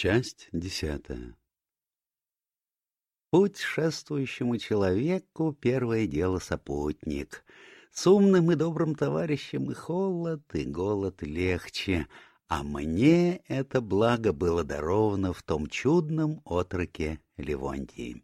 Часть десятая Путь шествующему человеку — первое дело сопутник. С умным и добрым товарищем и холод, и голод легче, а мне это благо было даровано в том чудном отроке Левонтии.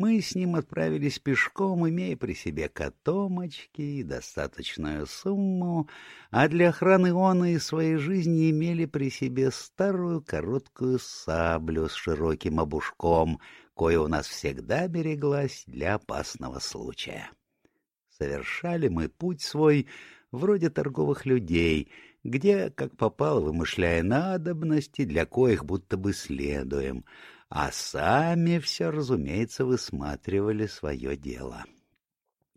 Мы с ним отправились пешком, имея при себе котомочки и достаточную сумму, а для охраны он и своей жизни имели при себе старую короткую саблю с широким обушком, кое у нас всегда береглась для опасного случая. Совершали мы путь свой вроде торговых людей, где, как попало, вымышляя надобности, для коих будто бы следуем — а сами все, разумеется, высматривали свое дело.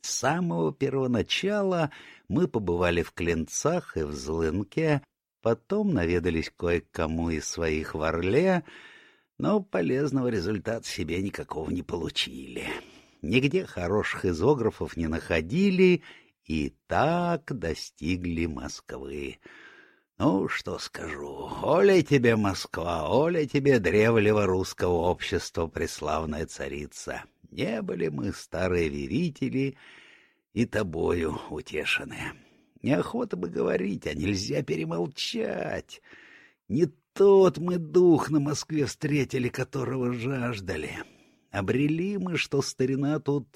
С самого первоначала мы побывали в Клинцах и в Злынке, потом наведались кое-кому из своих в Орле, но полезного результата себе никакого не получили. Нигде хороших изографов не находили и так достигли Москвы. Ну, что скажу. Оля тебе, Москва, Оля тебе древнего русского общества, преславная царица. Не были мы, старые верители, и тобою утешены. Неохота бы говорить, а нельзя перемолчать. Не тот мы дух на Москве встретили, которого жаждали. Обрели мы, что старина тут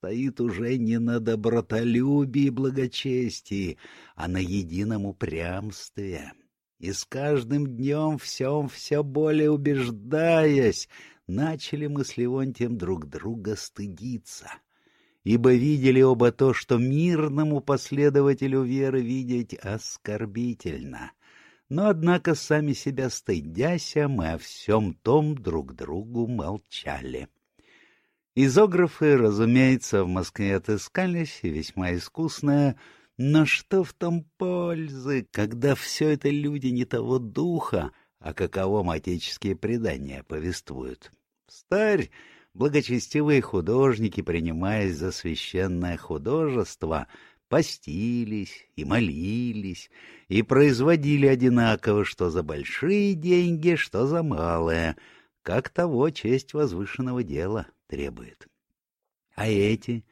стоит уже не на добротолюбии и благочестии, а на едином упрямстве. И с каждым днем всем все более убеждаясь, начали мы с Леонтием друг друга стыдиться. Ибо видели оба то, что мирному последователю веры видеть оскорбительно. Но, однако, сами себя стыдяся, мы о всем том друг другу молчали. Изографы, разумеется, в Москве отыскались, и весьма искусные, но что в том пользы, когда все это люди не того духа, о каковом отеческие предания повествуют? Старь, благочестивые художники, принимаясь за священное художество, постились и молились, и производили одинаково, что за большие деньги, что за малые, как того честь возвышенного дела требует. А эти,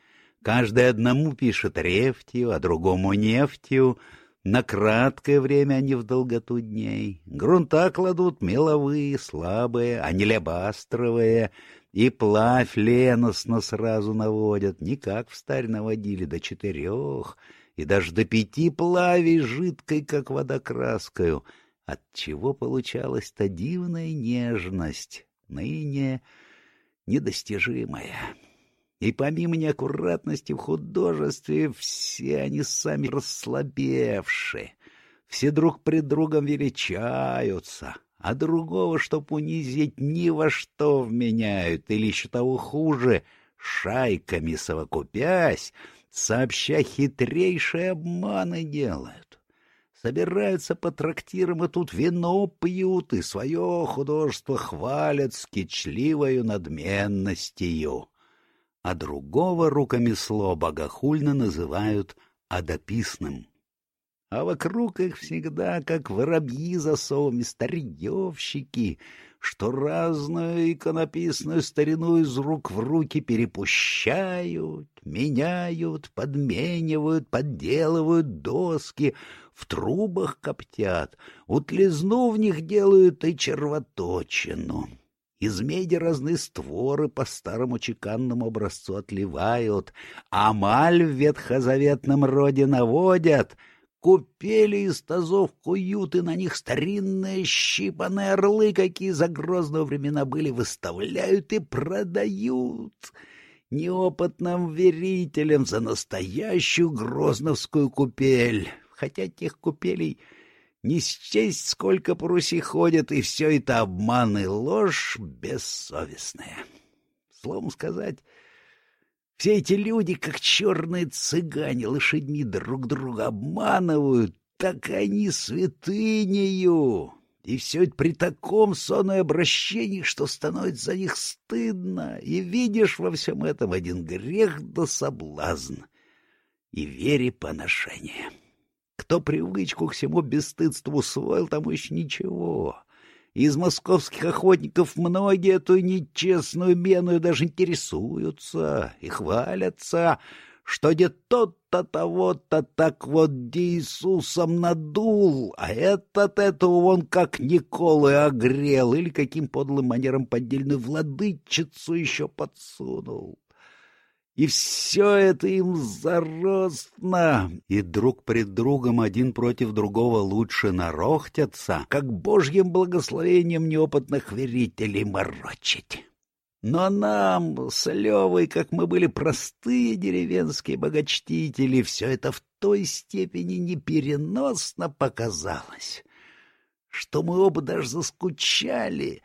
каждый одному пишет рефтью, а другому нефтью, на краткое время, не в долготу дней. Грунта кладут меловые, слабые, а не лебастровые, и плавь леностно сразу наводят, не как в старь наводили до четырех, и даже до пяти плавей жидкой, как водокраскою, отчего получалась-то дивная нежность, ныне недостижимая. И помимо неаккуратности в художестве, все они сами расслабевшие, все друг пред другом величаются, а другого, чтоб унизить, ни во что вменяют, или еще того хуже, шайками совокупясь, сообща хитрейшие обманы делают собираются по трактирам и тут вино пьют, и свое художество хвалят с кичливою надменностью. А другого рукомесло богохульно называют адописным. А вокруг их всегда, как воробьи за совами, старьевщики, что разную иконописную старину из рук в руки перепущают, меняют, подменивают, подделывают доски, в трубах коптят, утлизну в них делают и червоточину. Из меди разные створы по старому чеканному образцу отливают, а маль в ветхозаветном роде наводят — Купели из тазов куют, и на них старинные щипанные орлы, какие за грозного времена были, выставляют и продают неопытным верителям за настоящую грозновскую купель. Хотя тех купелей не счесть, сколько по Руси ходят, и все это обман и ложь бессовестная. Словом сказать, все эти люди, как черные цыгане, лошадьми друг друга обманывают, так они святынею. И все это при таком сонной обращении, что становится за них стыдно, и видишь во всем этом один грех да соблазн, и вере поношение. Кто привычку к всему бесстыдству усвоил, тому еще ничего. Из московских охотников многие эту нечестную меную даже интересуются и хвалятся, что где тот-то того-то так вот Иисусом надул, а этот этого вон как Николы огрел или каким подлым манером поддельную владычицу еще подсунул. И все это им заростно, и друг пред другом один против другого лучше нарохтятся, как божьим благословением неопытных верителей морочить. Но нам, с Левой, как мы были простые деревенские богочтители, все это в той степени непереносно показалось, что мы оба даже заскучали,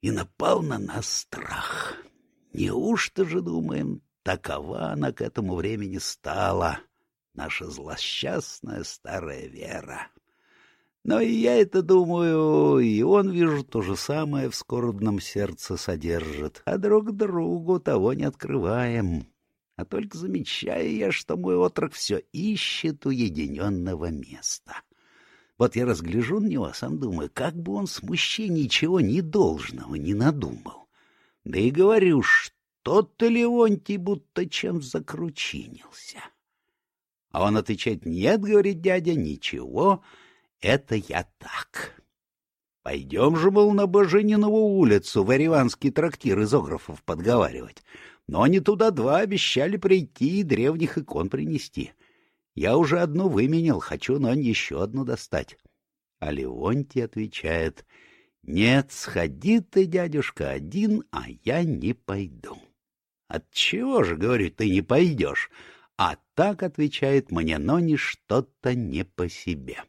и напал на нас страх. Неужто же, думаем, Такова она к этому времени стала, наша злосчастная старая Вера. Но и я это думаю, и он, вижу, то же самое в скорбном сердце содержит, а друг другу того не открываем. А только замечаю я, что мой отрок все ищет уединенного места. Вот я разгляжу на него, сам думаю, как бы он смущения ничего недолжного не надумал. Да и говорю, что тот-то Леонтий будто чем закручинился. А он отвечает, нет, говорит дядя, ничего, это я так. Пойдем же, мол, на Боженинову улицу в Ариванский трактир изографов подговаривать. Но они туда два обещали прийти и древних икон принести. Я уже одну выменял, хочу, но еще одну достать. А Леонтий отвечает, нет, сходи ты, дядюшка, один, а я не пойду. Отчего же, говорю, ты не пойдешь? А так отвечает мне, но не что-то не по себе.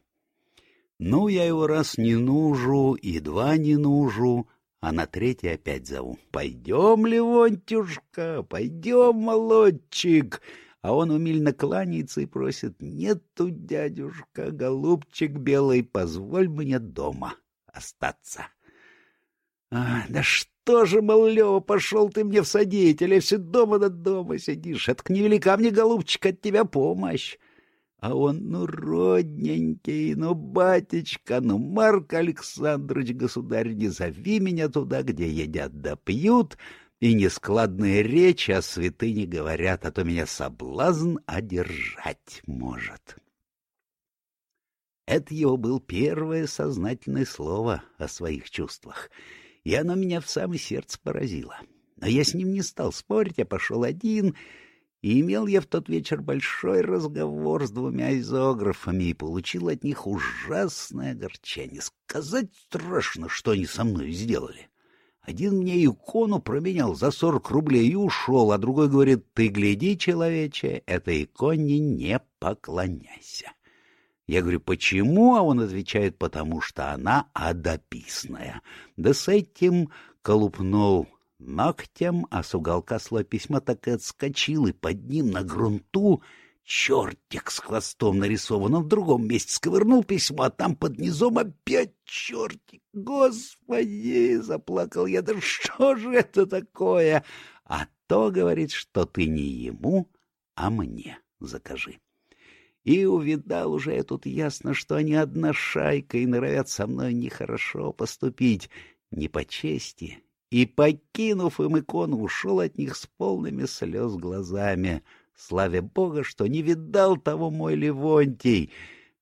Ну, я его раз не нужу, и два не нужу, а на третий опять зову. Пойдем, Левонтюшка, пойдем, молодчик. А он умильно кланяется и просит, нету, дядюшка, голубчик белый, позволь мне дома остаться. А, да что? Тоже, мол, Лева, пошел ты мне в содеятели, все дома над дома сидишь. Это невелика мне, голубчик, от тебя помощь. А он, ну, родненький, ну, батечка, ну, Марк Александрович, государь, не зови меня туда, где едят да пьют, и нескладные речи о святыне говорят, а то меня соблазн одержать может. Это его был первое сознательное слово о своих чувствах — и оно меня в самое сердце поразило. Но я с ним не стал спорить, а пошел один, и имел я в тот вечер большой разговор с двумя изографами и получил от них ужасное огорчение. Сказать страшно, что они со мной сделали. Один мне икону променял за сорок рублей и ушел, а другой говорит, ты гляди, человече, этой иконе не поклоняйся. Я говорю, почему? А он отвечает, потому что она адописная. Да с этим колупнул ногтем, а с уголка слой письма так и отскочил, и под ним на грунту чертик с хвостом нарисован. Он в другом месте сковырнул письмо, а там под низом опять чертик. Господи, заплакал я, да что же это такое? А то, говорит, что ты не ему, а мне закажи. И увидал уже тут ясно, что они одна шайка и норовят со мной нехорошо поступить, не по чести. И, покинув им икону, ушел от них с полными слез глазами, славя Бога, что не видал того мой Левонтий,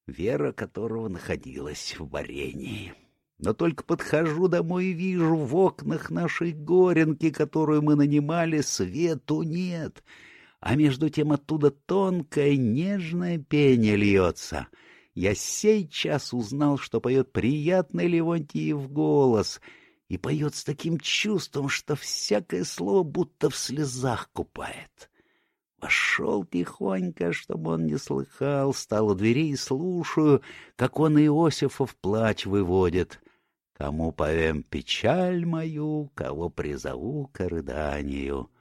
вера которого находилась в варенье. Но только подхожу домой и вижу в окнах нашей горенки, которую мы нанимали, свету нет — а между тем оттуда тонкое нежное пение льется. Я сей час узнал, что поет приятный Левонтиев голос, и поет с таким чувством, что всякое слово будто в слезах купает. Вошел тихонько, чтобы он не слыхал, стал у двери и слушаю, как он Иосифов плач выводит. Кому повем печаль мою, кого призову к рыданию.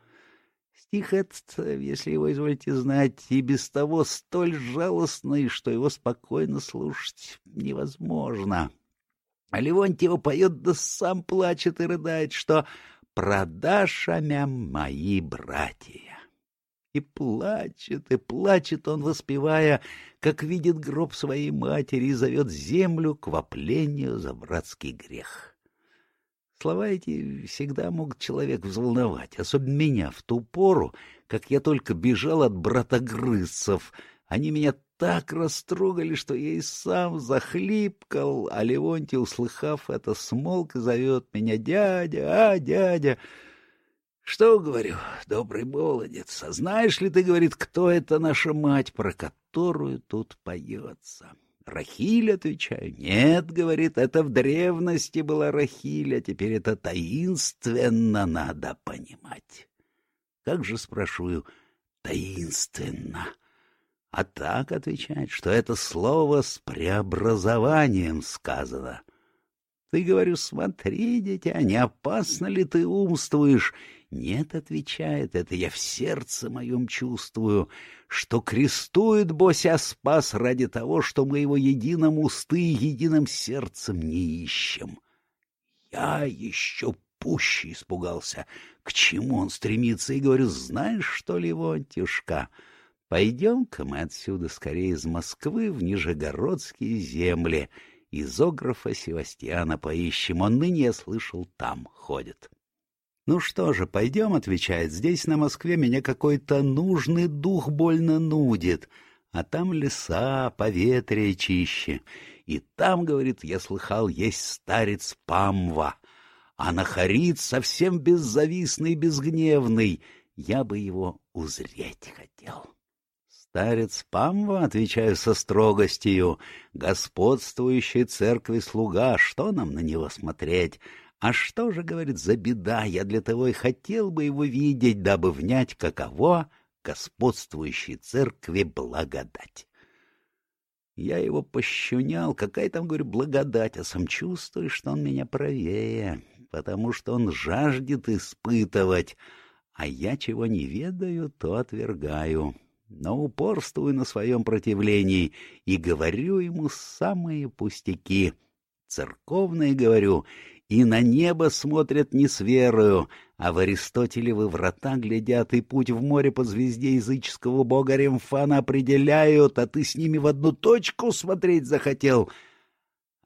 Стих этот, если его изволите знать, и без того столь жалостный, что его спокойно слушать невозможно. А Левонтьева поет, да сам плачет и рыдает, что «продашамя мои братья». И плачет, и плачет он, воспевая, как видит гроб своей матери и зовет землю к воплению за братский грех. Слова эти всегда могут человек взволновать, особенно меня в ту пору, как я только бежал от братогрызцев. Они меня так растрогали, что я и сам захлипкал, а Левонтий, услыхав это, смолк и зовет меня «Дядя, а, дядя!» Что, говорю, добрый молодец, а знаешь ли ты, говорит, кто это наша мать, про которую тут поется? Рахиль, отвечаю. Нет, говорит, это в древности была Рахиль, а теперь это таинственно надо понимать. Как же, спрашиваю, таинственно? А так отвечает, что это слово с преобразованием сказано. Ты, говорю, смотри, дитя, не опасно ли ты умствуешь? Нет, отвечает, это я в сердце моем чувствую, что крестует Бося спас ради того, что мы его единым усты и единым сердцем не ищем. Я еще пуще испугался, к чему он стремится, и говорю, знаешь что, Левонтюшка, пойдем-ка мы отсюда скорее из Москвы в Нижегородские земли, изографа Севастьяна поищем, он ныне, я слышал, там ходит. «Ну что же, пойдем», — отвечает, — «здесь на Москве меня какой-то нужный дух больно нудит, а там леса, поветрие чище. И там, — говорит, — я слыхал, есть старец Памва, а нахарит совсем беззависный и безгневный, я бы его узреть хотел». Старец Памва, отвечаю со строгостью, господствующей церкви слуга, что нам на него смотреть? А что же, говорит, за беда, я для того и хотел бы его видеть, дабы внять, каково господствующей церкви благодать. Я его пощунял, какая там, говорю, благодать, а сам чувствую, что он меня правее, потому что он жаждет испытывать, а я чего не ведаю, то отвергаю. Но упорствую на своем противлении и говорю ему самые пустяки. Церковные, говорю, и на небо смотрят не с верою, а в Аристотелевы врата глядят, и путь в море по звезде языческого бога Ремфана определяют, а ты с ними в одну точку смотреть захотел.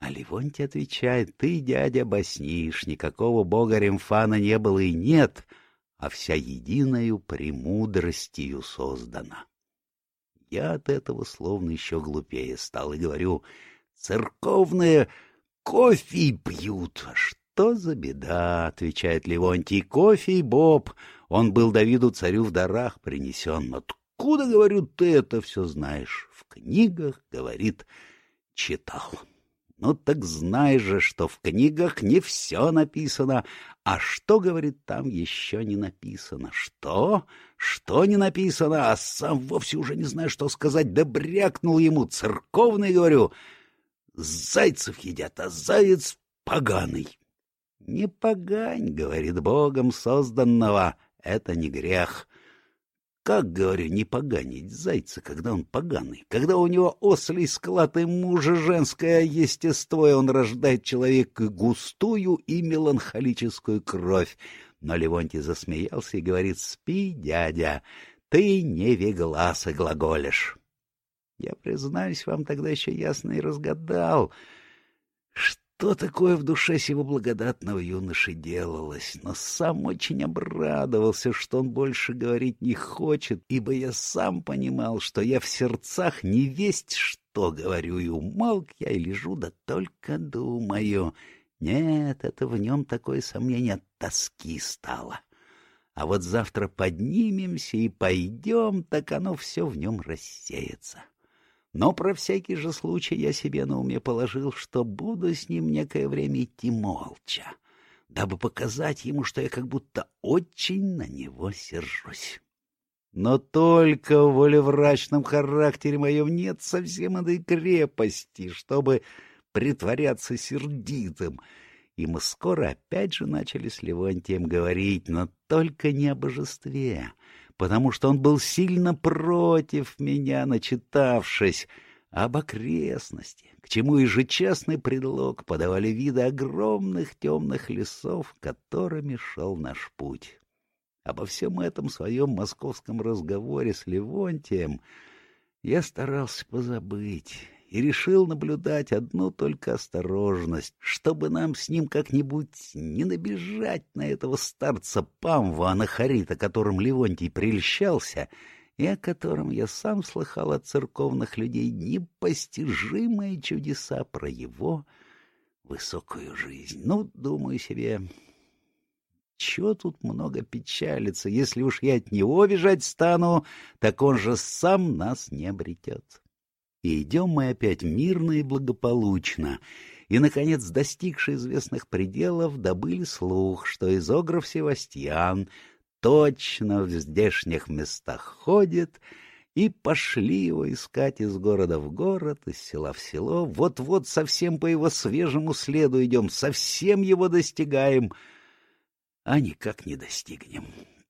А Ливонтий отвечает, ты, дядя, баснишь, никакого бога Ремфана не было и нет, а вся единою премудростью создана. Я от этого словно еще глупее стал и говорю, церковные кофе пьют. Что за беда, отвечает Левонтий, кофе и боб. Он был Давиду царю в дарах принесен. Откуда, говорю, ты это все знаешь? В книгах, говорит, читал. Ну так знай же, что в книгах не все написано, а что, говорит, там еще не написано. Что? Что не написано? А сам вовсе уже не знаю, что сказать. Да брякнул ему церковный, говорю. Зайцев едят, а заяц поганый. Не погань, говорит, богом созданного, это не грех. Как, говорю, не поганить зайца, когда он поганый? Когда у него ослий склад и мужа женское естество, и он рождает человека густую и меланхолическую кровь. Но Левонтий засмеялся и говорит, спи, дядя, ты не веглас и глаголишь. Я, признаюсь, вам тогда еще ясно и разгадал, что такое в душе сего благодатного юноши делалось, но сам очень обрадовался, что он больше говорить не хочет, ибо я сам понимал, что я в сердцах не весть что говорю, и умолк я и лежу, да только думаю. Нет, это в нем такое сомнение от тоски стало. А вот завтра поднимемся и пойдем, так оно все в нем рассеется. Но про всякий же случай я себе на уме положил, что буду с ним некое время идти молча, дабы показать ему, что я как будто очень на него сержусь. Но только в волеврачном характере моем нет совсем этой крепости, чтобы притворяться сердитым. И мы скоро опять же начали с Левонтием говорить, но только не о божестве, потому что он был сильно против меня, начитавшись об окрестности, к чему ежечасный предлог подавали виды огромных темных лесов, которыми шел наш путь. Обо всем этом своем московском разговоре с Левонтием я старался позабыть и решил наблюдать одну только осторожность, чтобы нам с ним как-нибудь не набежать на этого старца Памва Анахарита, которым Левонтий прельщался, и о котором я сам слыхал от церковных людей непостижимые чудеса про его высокую жизнь. Ну, думаю себе, чего тут много печалиться, если уж я от него бежать стану, так он же сам нас не обретет. И идем мы опять мирно и благополучно, и, наконец, достигши известных пределов, добыли слух, что изограф Севастьян точно в здешних местах ходит, и пошли его искать из города в город, из села в село. Вот-вот совсем по его свежему следу идем, совсем его достигаем, а никак не достигнем.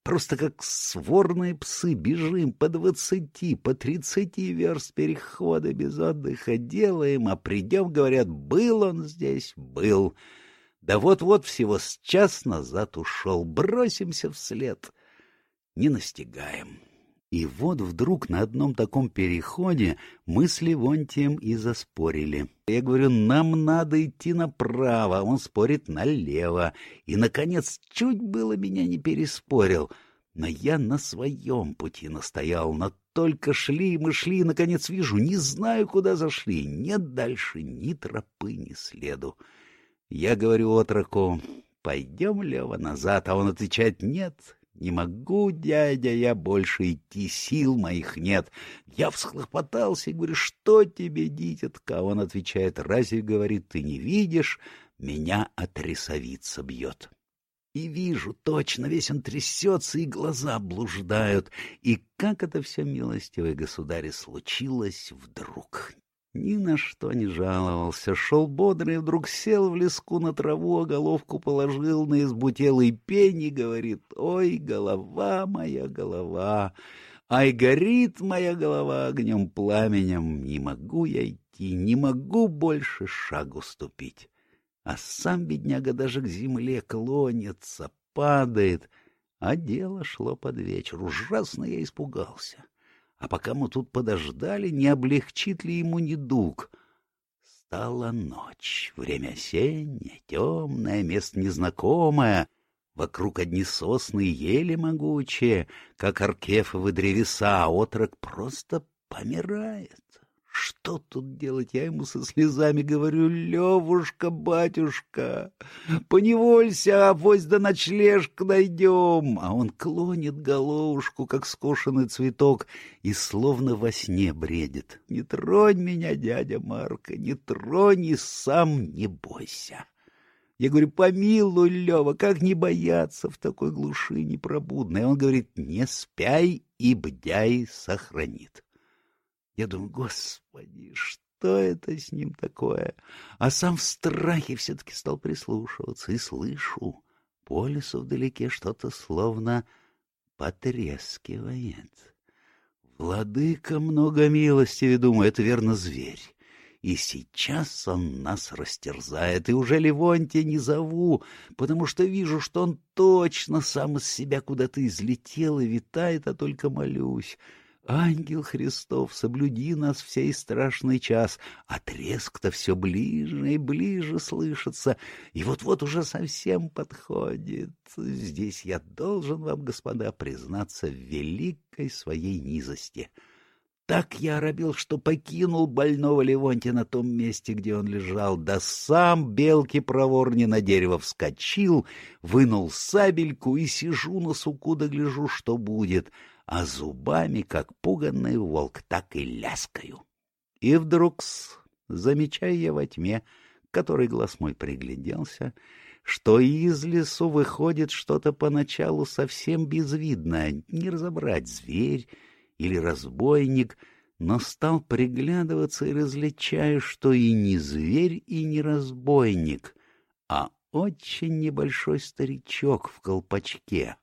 Просто как сворные псы бежим по двадцати, по тридцати верст перехода без отдыха делаем, а придем, говорят, был он здесь, был. Да вот-вот всего с час назад ушел, бросимся вслед, не настигаем. И вот вдруг на одном таком переходе мы с Левонтием и заспорили. Я говорю, нам надо идти направо, а он спорит налево. И, наконец, чуть было меня не переспорил. Но я на своем пути настоял, но только шли мы шли, и, наконец, вижу, не знаю, куда зашли. Нет дальше ни тропы, ни следу. Я говорю отроку, пойдем, Лева, назад, а он отвечает, нет, не могу, дядя, я больше идти, сил моих нет. Я всхлопотался и говорю, что тебе, дитятка? Он отвечает, разве, говорит, ты не видишь, меня отрисовица бьет. И вижу, точно, весь он трясется, и глаза блуждают. И как это все, милостивый государь, случилось вдруг? Ни на что не жаловался, шел бодрый, вдруг сел в леску на траву, а головку положил на избутелый пень и говорит, «Ой, голова моя, голова, ай, горит моя голова огнем пламенем, не могу я идти, не могу больше шагу ступить». А сам бедняга даже к земле клонится, падает, а дело шло под вечер, ужасно я испугался. А пока мы тут подождали, не облегчит ли ему недуг? Стала ночь, время осеннее, темное, место незнакомое. Вокруг одни сосны ели могучие, как аркефовы древеса, а отрок просто помирает. Что тут делать? Я ему со слезами говорю, Левушка, батюшка, поневолься, авось до ночлежка найдем. А он клонит головушку, как скошенный цветок, и словно во сне бредит. Не тронь меня, дядя Марка, не тронь и сам не бойся. Я говорю, помилуй, Лева, как не бояться в такой глуши непробудной? Он говорит, не спяй и бдяй сохранит. Я думаю, господи, что это с ним такое? А сам в страхе все-таки стал прислушиваться и слышу, по лесу вдалеке что-то словно потрескивает. Владыка много милости, думаю, это верно зверь. И сейчас он нас растерзает, и уже Левонтия не зову, потому что вижу, что он точно сам из себя куда-то излетел и витает, а только молюсь. Ангел Христов, соблюди нас в сей страшный час, а треск-то все ближе и ближе слышится, и вот-вот уже совсем подходит. Здесь я должен вам, господа, признаться в великой своей низости. Так я оробил, что покинул больного Левонтия на том месте, где он лежал, да сам белки проворни на дерево вскочил, вынул сабельку и сижу на суку да гляжу, что будет — а зубами, как пуганный волк, так и ляскаю. И вдруг, замечая я во тьме, который глаз мой пригляделся, что из лесу выходит что-то поначалу совсем безвидное, не разобрать, зверь или разбойник, но стал приглядываться и различаю, что и не зверь, и не разбойник, а очень небольшой старичок в колпачке,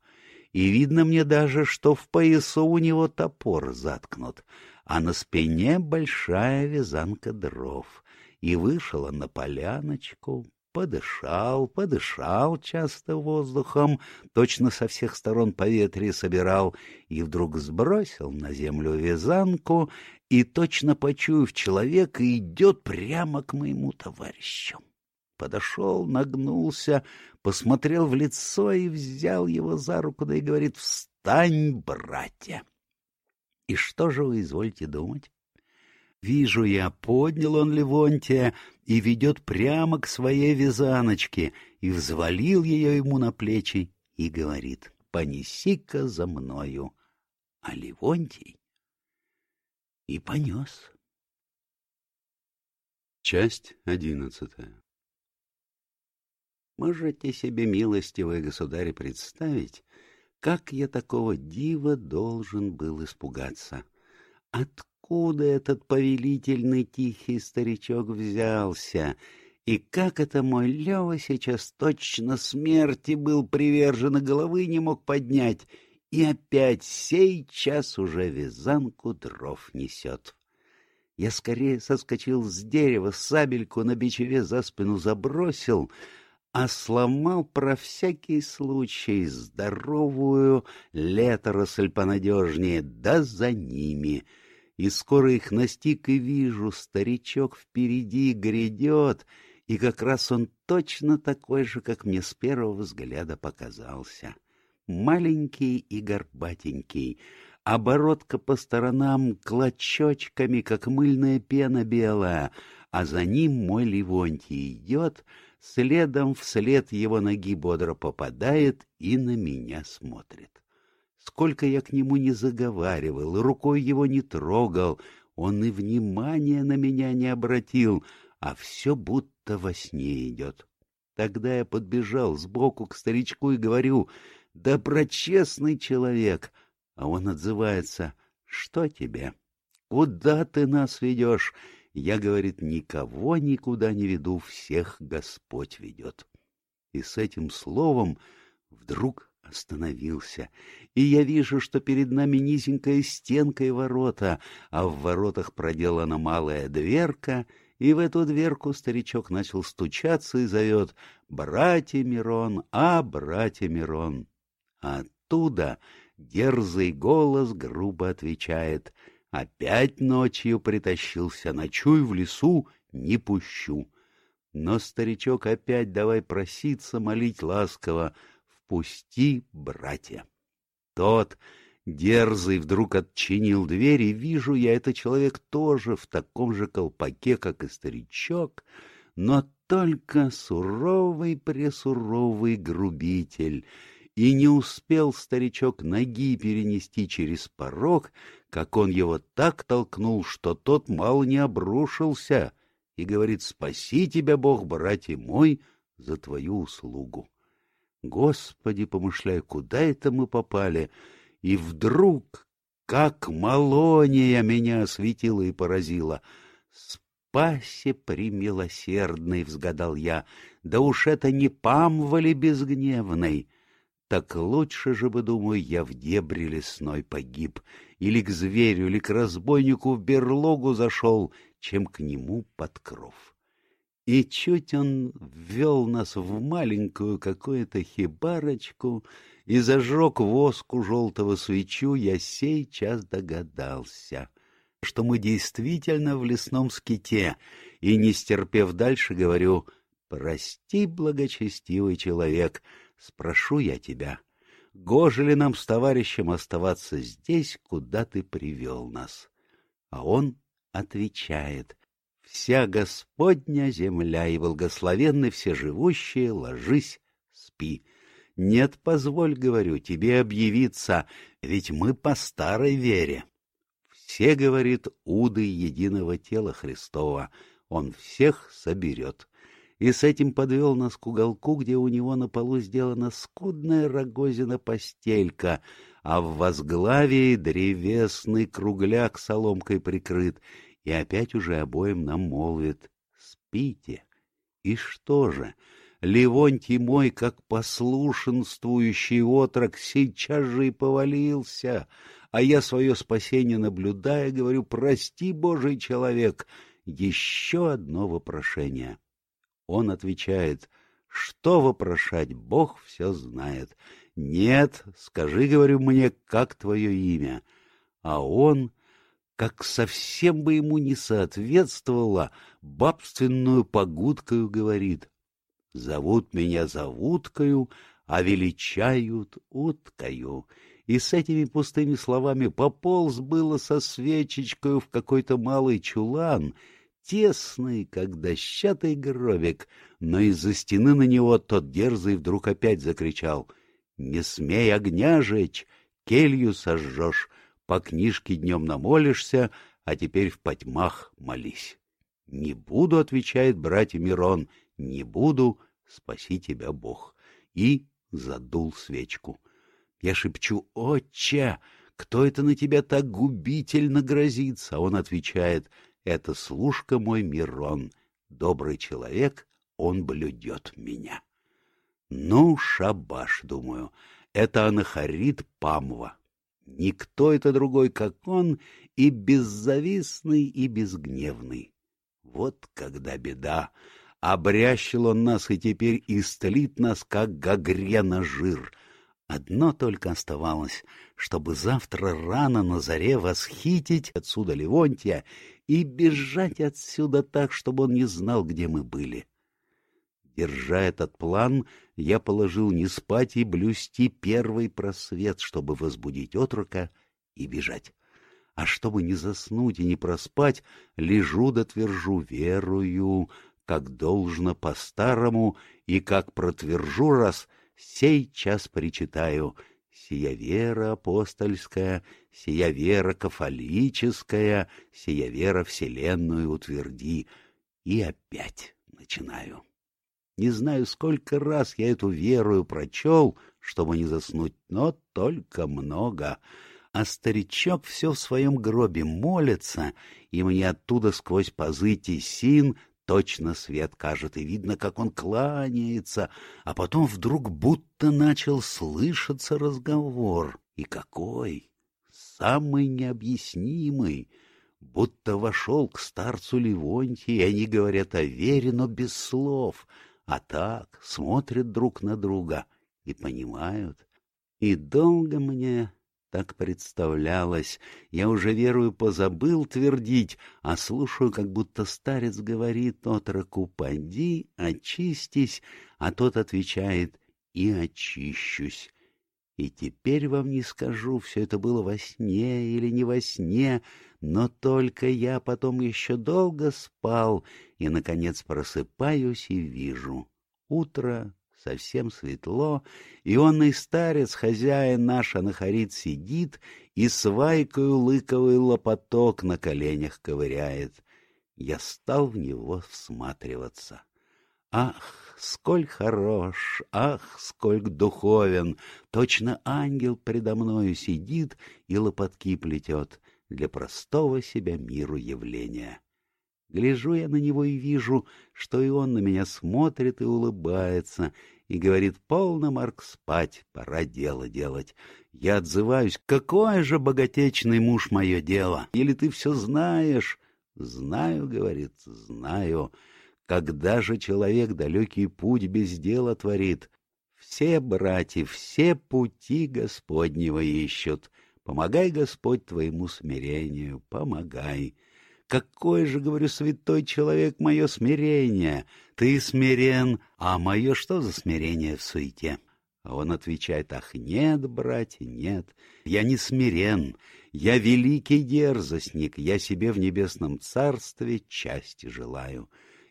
и видно мне даже, что в поясу у него топор заткнут, а на спине большая вязанка дров. И вышел он на поляночку, подышал, подышал часто воздухом, точно со всех сторон поветрие собирал, и вдруг сбросил на землю вязанку и, точно почуяв человека, идет прямо к моему товарищу. Подошел, нагнулся, посмотрел в лицо и взял его за руку, да и говорит «Встань, братья!» И что же вы извольте думать? Вижу я, поднял он Левонтия и ведет прямо к своей вязаночке, и взвалил ее ему на плечи и говорит, понеси-ка за мною. А Левонтий и понес. Часть одиннадцатая Можете себе, милостивый государь, представить, как я такого дива должен был испугаться? Откуда? этот повелительный тихий старичок взялся, и как это мой Лева сейчас точно смерти был привержен, и головы не мог поднять, и опять сей час уже вязанку дров несет. Я скорее соскочил с дерева, сабельку на бичеве за спину забросил, а сломал про всякий случай здоровую леторосль понадежнее, да за ними — и скоро их настиг и вижу, старичок впереди грядет, и как раз он точно такой же, как мне с первого взгляда показался. Маленький и горбатенький, оборотка по сторонам клочочками, как мыльная пена белая, а за ним мой Ливонтий идет, следом вслед его ноги бодро попадает и на меня смотрит. Сколько я к нему не заговаривал, рукой его не трогал, он и внимания на меня не обратил, а все будто во сне идет. Тогда я подбежал сбоку к старичку и говорю, «Доброчестный человек!» А он отзывается, «Что тебе? Куда ты нас ведешь?» Я, говорит, никого никуда не веду, всех Господь ведет. И с этим словом вдруг остановился, и я вижу, что перед нами низенькая стенка и ворота, а в воротах проделана малая дверка, и в эту дверку старичок начал стучаться и зовет «Братья Мирон, а, братья Мирон!» Оттуда дерзый голос грубо отвечает «Опять ночью притащился, ночуй в лесу, не пущу». Но старичок опять давай проситься, молить ласково — «Впусти, братья!» Тот, дерзый, вдруг отчинил дверь, и вижу я, это человек тоже в таком же колпаке, как и старичок, но только суровый-пресуровый грубитель. И не успел старичок ноги перенести через порог, как он его так толкнул, что тот мало не обрушился, и говорит «Спаси тебя, Бог, братья мой, за твою услугу». Господи, помышляю, куда это мы попали? И вдруг, как малония меня осветила и поразила. «Спасе премилосердный!» — взгадал я. «Да уж это не памвали безгневной!» Так лучше же бы, думаю, я в дебри лесной погиб, или к зверю, или к разбойнику в берлогу зашел, чем к нему под кров. И чуть он ввел нас в маленькую какую-то хибарочку и зажег воску желтого свечу, я сей час догадался, что мы действительно в лесном ските, и, не стерпев дальше, говорю, «Прости, благочестивый человек, спрошу я тебя, гоже ли нам с товарищем оставаться здесь, куда ты привел нас?» А он отвечает — вся Господня земля и благословенны все живущие, ложись, спи. Нет, позволь, говорю, тебе объявиться, ведь мы по старой вере. Все, говорит, уды единого тела Христова, он всех соберет. И с этим подвел нас к уголку, где у него на полу сделана скудная рогозина постелька, а в возглавии древесный кругляк соломкой прикрыт, и опять уже обоим нам молвит «Спите». И что же, Левонтий мой, как послушенствующий отрок, сейчас же и повалился, а я свое спасение наблюдая, говорю «Прости, Божий человек, еще одно вопрошение». Он отвечает, что вопрошать, Бог все знает. Нет, скажи, говорю мне, как твое имя. А он, как совсем бы ему не соответствовало, бабственную погудкою говорит. Зовут меня зовуткою, а величают уткою. И с этими пустыми словами пополз было со свечечкою в какой-то малый чулан, тесный, как дощатый гробик, но из-за стены на него тот дерзый вдруг опять закричал «Не смей огня жечь, келью сожжешь, по книжке днем намолишься, а теперь в потьмах молись». «Не буду», — отвечает братья Мирон, — «не буду, спаси тебя Бог». И задул свечку. Я шепчу «Отче, кто это на тебя так губительно грозится?» А он отвечает «Это служка мой Мирон, добрый человек, он блюдет меня». Ну, шабаш, думаю, это Анахарит Памва. Никто это другой, как он, и беззавистный, и безгневный. Вот когда беда, Обрящил он нас и теперь истлит нас, как гагрена жир. Одно только оставалось, чтобы завтра рано на заре восхитить отсюда Левонтия и бежать отсюда так, чтобы он не знал, где мы были. Держа этот план, я положил не спать и блюсти первый просвет, чтобы возбудить отрока и бежать. А чтобы не заснуть и не проспать, лежу да твержу, верую, как должно по-старому, и как протвержу раз, сей час причитаю, сия вера апостольская, сия вера кафолическая, сия вера вселенную утверди, и опять начинаю. Не знаю, сколько раз я эту веру прочел, чтобы не заснуть, но только много. А старичок все в своем гробе молится, и мне оттуда сквозь пазы тесин Точно свет кажет, и видно, как он кланяется, а потом вдруг будто начал слышаться разговор. И какой! Самый необъяснимый! Будто вошел к старцу Ливонтий, и они говорят о вере, но без слов, а так смотрят друг на друга и понимают. И долго мне так представлялось. Я уже верую позабыл твердить, а слушаю, как будто старец говорит отроку «Поди, очистись», а тот отвечает «И очищусь». И теперь вам не скажу, все это было во сне или не во сне, но только я потом еще долго спал и, наконец, просыпаюсь и вижу. Утро совсем светло, и онный старец, хозяин наш Анахарит, сидит и свайкою лыковый лопоток на коленях ковыряет. Я стал в него всматриваться. Ах, сколь хорош, ах, сколько духовен! Точно ангел предо мною сидит и лопотки плетет для простого себя миру явления. Гляжу я на него и вижу, что и он на меня смотрит и улыбается, и говорит, полно, Марк, спать, пора дело делать. Я отзываюсь, какое же богатечный муж мое дело? Или ты все знаешь? Знаю, говорит, знаю. Когда же человек далекий путь без дела творит? Все братья, все пути Господнего ищут. Помогай, Господь, твоему смирению, помогай. Какой же, говорю, святой человек, мое смирение! Ты смирен, а мое что за смирение в суете? А он отвечает, ах, нет, братья, нет, я не смирен, я великий дерзостник, я себе в небесном царстве части желаю.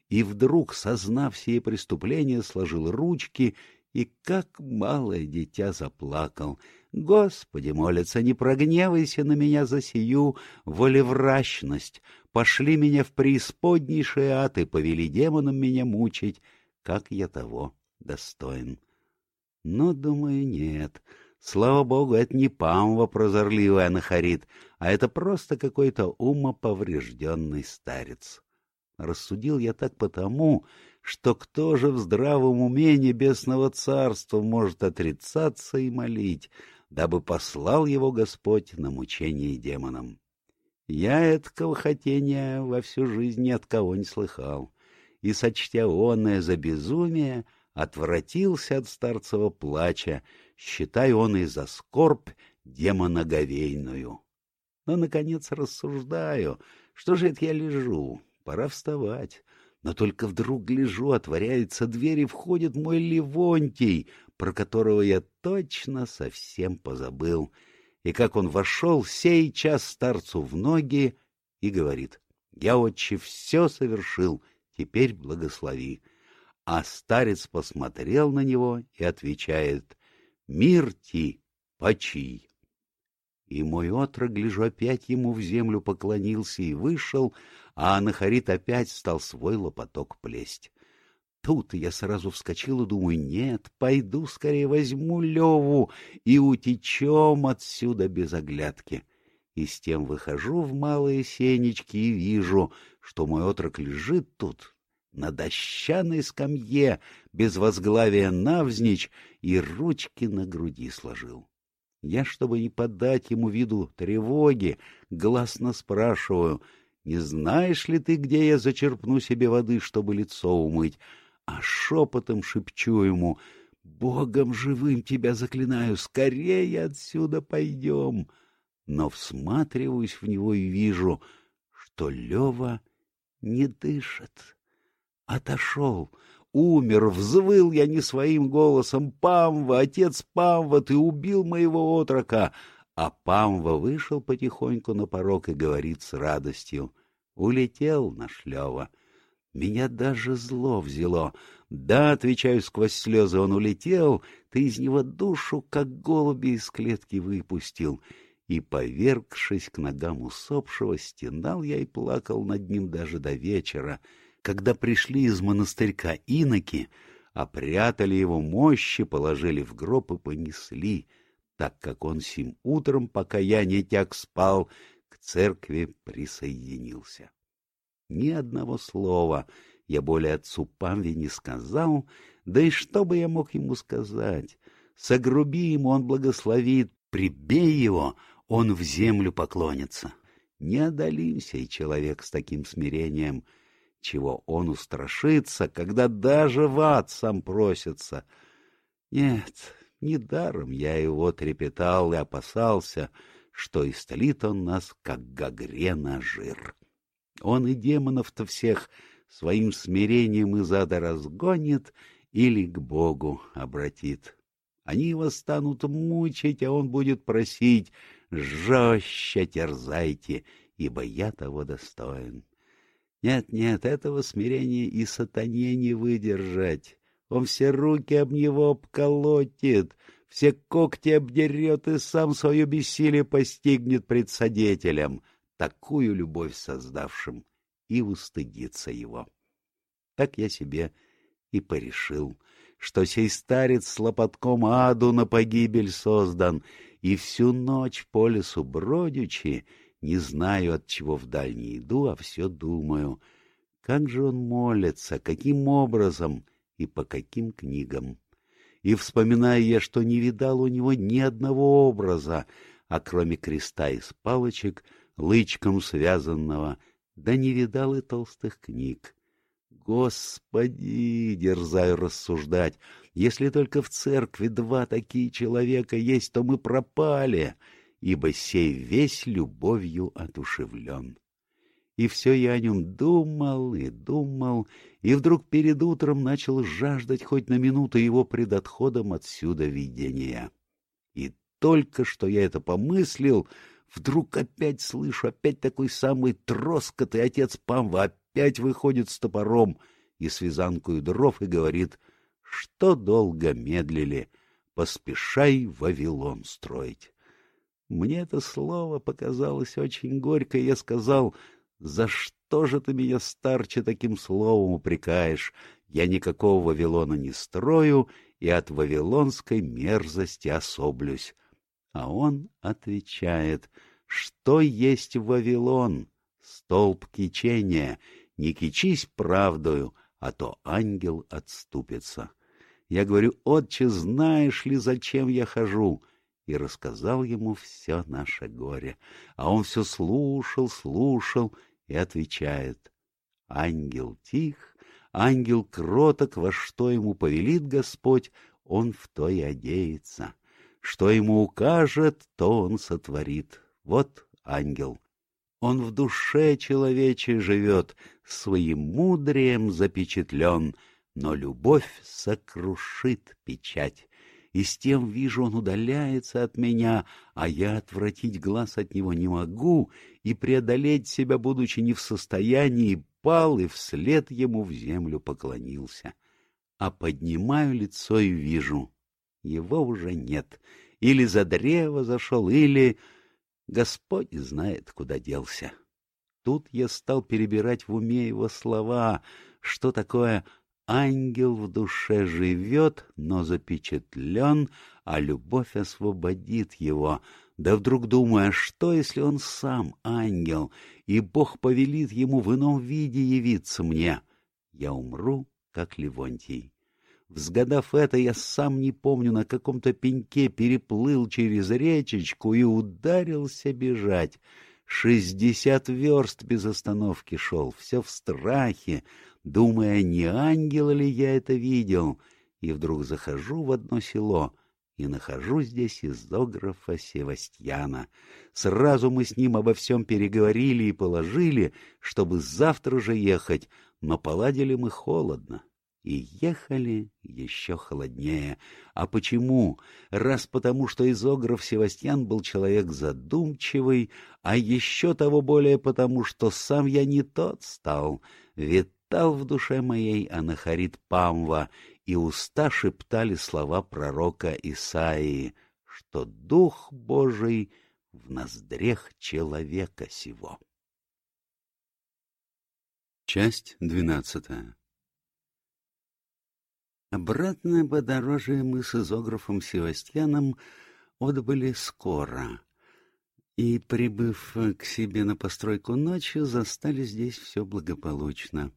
И вдруг, сознав сие преступления, сложил ручки и, как малое дитя, заплакал. Господи, молится, не прогневайся на меня за сию волевращность, пошли меня в преисподнейший ад и повели демонам меня мучить, как я того достоин. Но, думаю, нет. Слава богу, это не Памва прозорливая Анахарит, а это просто какой-то умоповрежденный старец. Рассудил я так потому, что кто же в здравом уме небесного царства может отрицаться и молить, дабы послал его Господь на мучение демонам? Я этого хотения во всю жизнь ни от кого не слыхал. и, сочтя онное за безумие, отвратился от старцева плача, считай он и за скорбь демоноговейную. Но, наконец, рассуждаю, что же это я лежу, пора вставать. Но только вдруг гляжу, отворяется дверь, и входит мой Левонтий, про которого я точно совсем позабыл. И как он вошел, сей час старцу в ноги и говорит, «Я, отче, все совершил, теперь благослови». А старец посмотрел на него и отвечает, «Мир ти, почи». И мой отрок, гляжу, опять ему в землю поклонился и вышел, а Анахарит опять стал свой лопоток плесть. Тут я сразу вскочил и думаю, нет, пойду скорее возьму Леву и утечем отсюда без оглядки. И с тем выхожу в малые сенечки и вижу, что мой отрок лежит тут, на дощаной скамье, без возглавия навзничь, и ручки на груди сложил. Я, чтобы не подать ему виду тревоги, гласно спрашиваю, не знаешь ли ты, где я зачерпну себе воды, чтобы лицо умыть? А шепотом шепчу ему, Богом живым тебя заклинаю, скорее отсюда пойдем. Но всматриваюсь в него и вижу, что Лева не дышит. Отошел, умер, взвыл я не своим голосом. Памва, отец Памва, ты убил моего отрока. А Памва вышел потихоньку на порог и говорит с радостью. Улетел наш Лева. Меня даже зло взяло. Да, отвечаю сквозь слезы, он улетел, ты из него душу, как голуби из клетки выпустил. И, повергшись к ногам усопшего, стенал я и плакал над ним даже до вечера — когда пришли из монастырька иноки, опрятали его мощи, положили в гроб и понесли, так как он сим утром, пока я не тяг спал, к церкви присоединился. Ни одного слова я более отцу Памве не сказал, да и что бы я мог ему сказать? Согруби ему, он благословит, прибей его, он в землю поклонится. Не одолимся и человек с таким смирением — чего он устрашится, когда даже в ад сам просится. Нет, недаром я его трепетал и опасался, что истолит он нас, как гагрена жир. Он и демонов-то всех своим смирением из ада разгонит или к Богу обратит. Они его станут мучить, а он будет просить «Жестче терзайте, ибо я того достоин». Нет, нет, этого смирения и сатане не выдержать. Он все руки об него обколотит, все когти обдерет и сам свое бессилие постигнет пред содетелем, такую любовь создавшим, и устыдится его. Так я себе и порешил, что сей старец с лопатком аду на погибель создан, и всю ночь по лесу бродючи не знаю, от чего вдаль не иду, а все думаю. Как же он молится, каким образом и по каким книгам? И вспоминаю я, что не видал у него ни одного образа, а кроме креста из палочек, лычком связанного, да не видал и толстых книг. Господи, дерзаю рассуждать, если только в церкви два такие человека есть, то мы пропали ибо сей весь любовью одушевлен. И все я о нем думал и думал, и вдруг перед утром начал жаждать хоть на минуту его пред отходом отсюда видения. И только что я это помыслил, вдруг опять слышу, опять такой самый троскотый отец Памва опять выходит с топором и с вязанкою дров и говорит, что долго медлили, поспешай Вавилон строить. Мне это слово показалось очень горько, и я сказал, «За что же ты меня, старче, таким словом упрекаешь? Я никакого Вавилона не строю и от вавилонской мерзости особлюсь». А он отвечает, «Что есть Вавилон? Столб кичения. Не кичись правдою, а то ангел отступится». Я говорю, «Отче, знаешь ли, зачем я хожу?» и рассказал ему все наше горе. А он все слушал, слушал и отвечает. Ангел тих, ангел кроток, во что ему повелит Господь, он в то и одеется. Что ему укажет, то он сотворит. Вот ангел. Он в душе человече живет, своим мудрием запечатлен, но любовь сокрушит печать. И с тем, вижу, он удаляется от меня, а я отвратить глаз от него не могу, и преодолеть себя, будучи не в состоянии, пал и вслед ему в землю поклонился. А поднимаю лицо и вижу, его уже нет, или за древо зашел, или... Господь знает, куда делся. Тут я стал перебирать в уме его слова, что такое «ангел в душе живет, но запечатлен, а любовь освободит его». Да вдруг думая, что если он сам ангел, и Бог повелит ему в ином виде явиться мне? Я умру, как Левонтий. Взгадав это, я сам не помню, на каком-то пеньке переплыл через речечку и ударился бежать. Шестьдесят верст без остановки шел, все в страхе, думая, не ангел ли я это видел. И вдруг захожу в одно село и нахожу здесь изографа Севастьяна. Сразу мы с ним обо всем переговорили и положили, чтобы завтра же ехать, но поладили мы холодно и ехали еще холоднее. А почему? Раз потому, что изограф Севастьян был человек задумчивый, а еще того более потому, что сам я не тот стал. Витал в душе моей анахарит Памва, и уста шептали слова пророка Исаии, что Дух Божий в ноздрях человека сего. Часть двенадцатая Обратное подорожие мы с изографом Севастьяном отбыли скоро, и, прибыв к себе на постройку ночью, застали здесь все благополучно.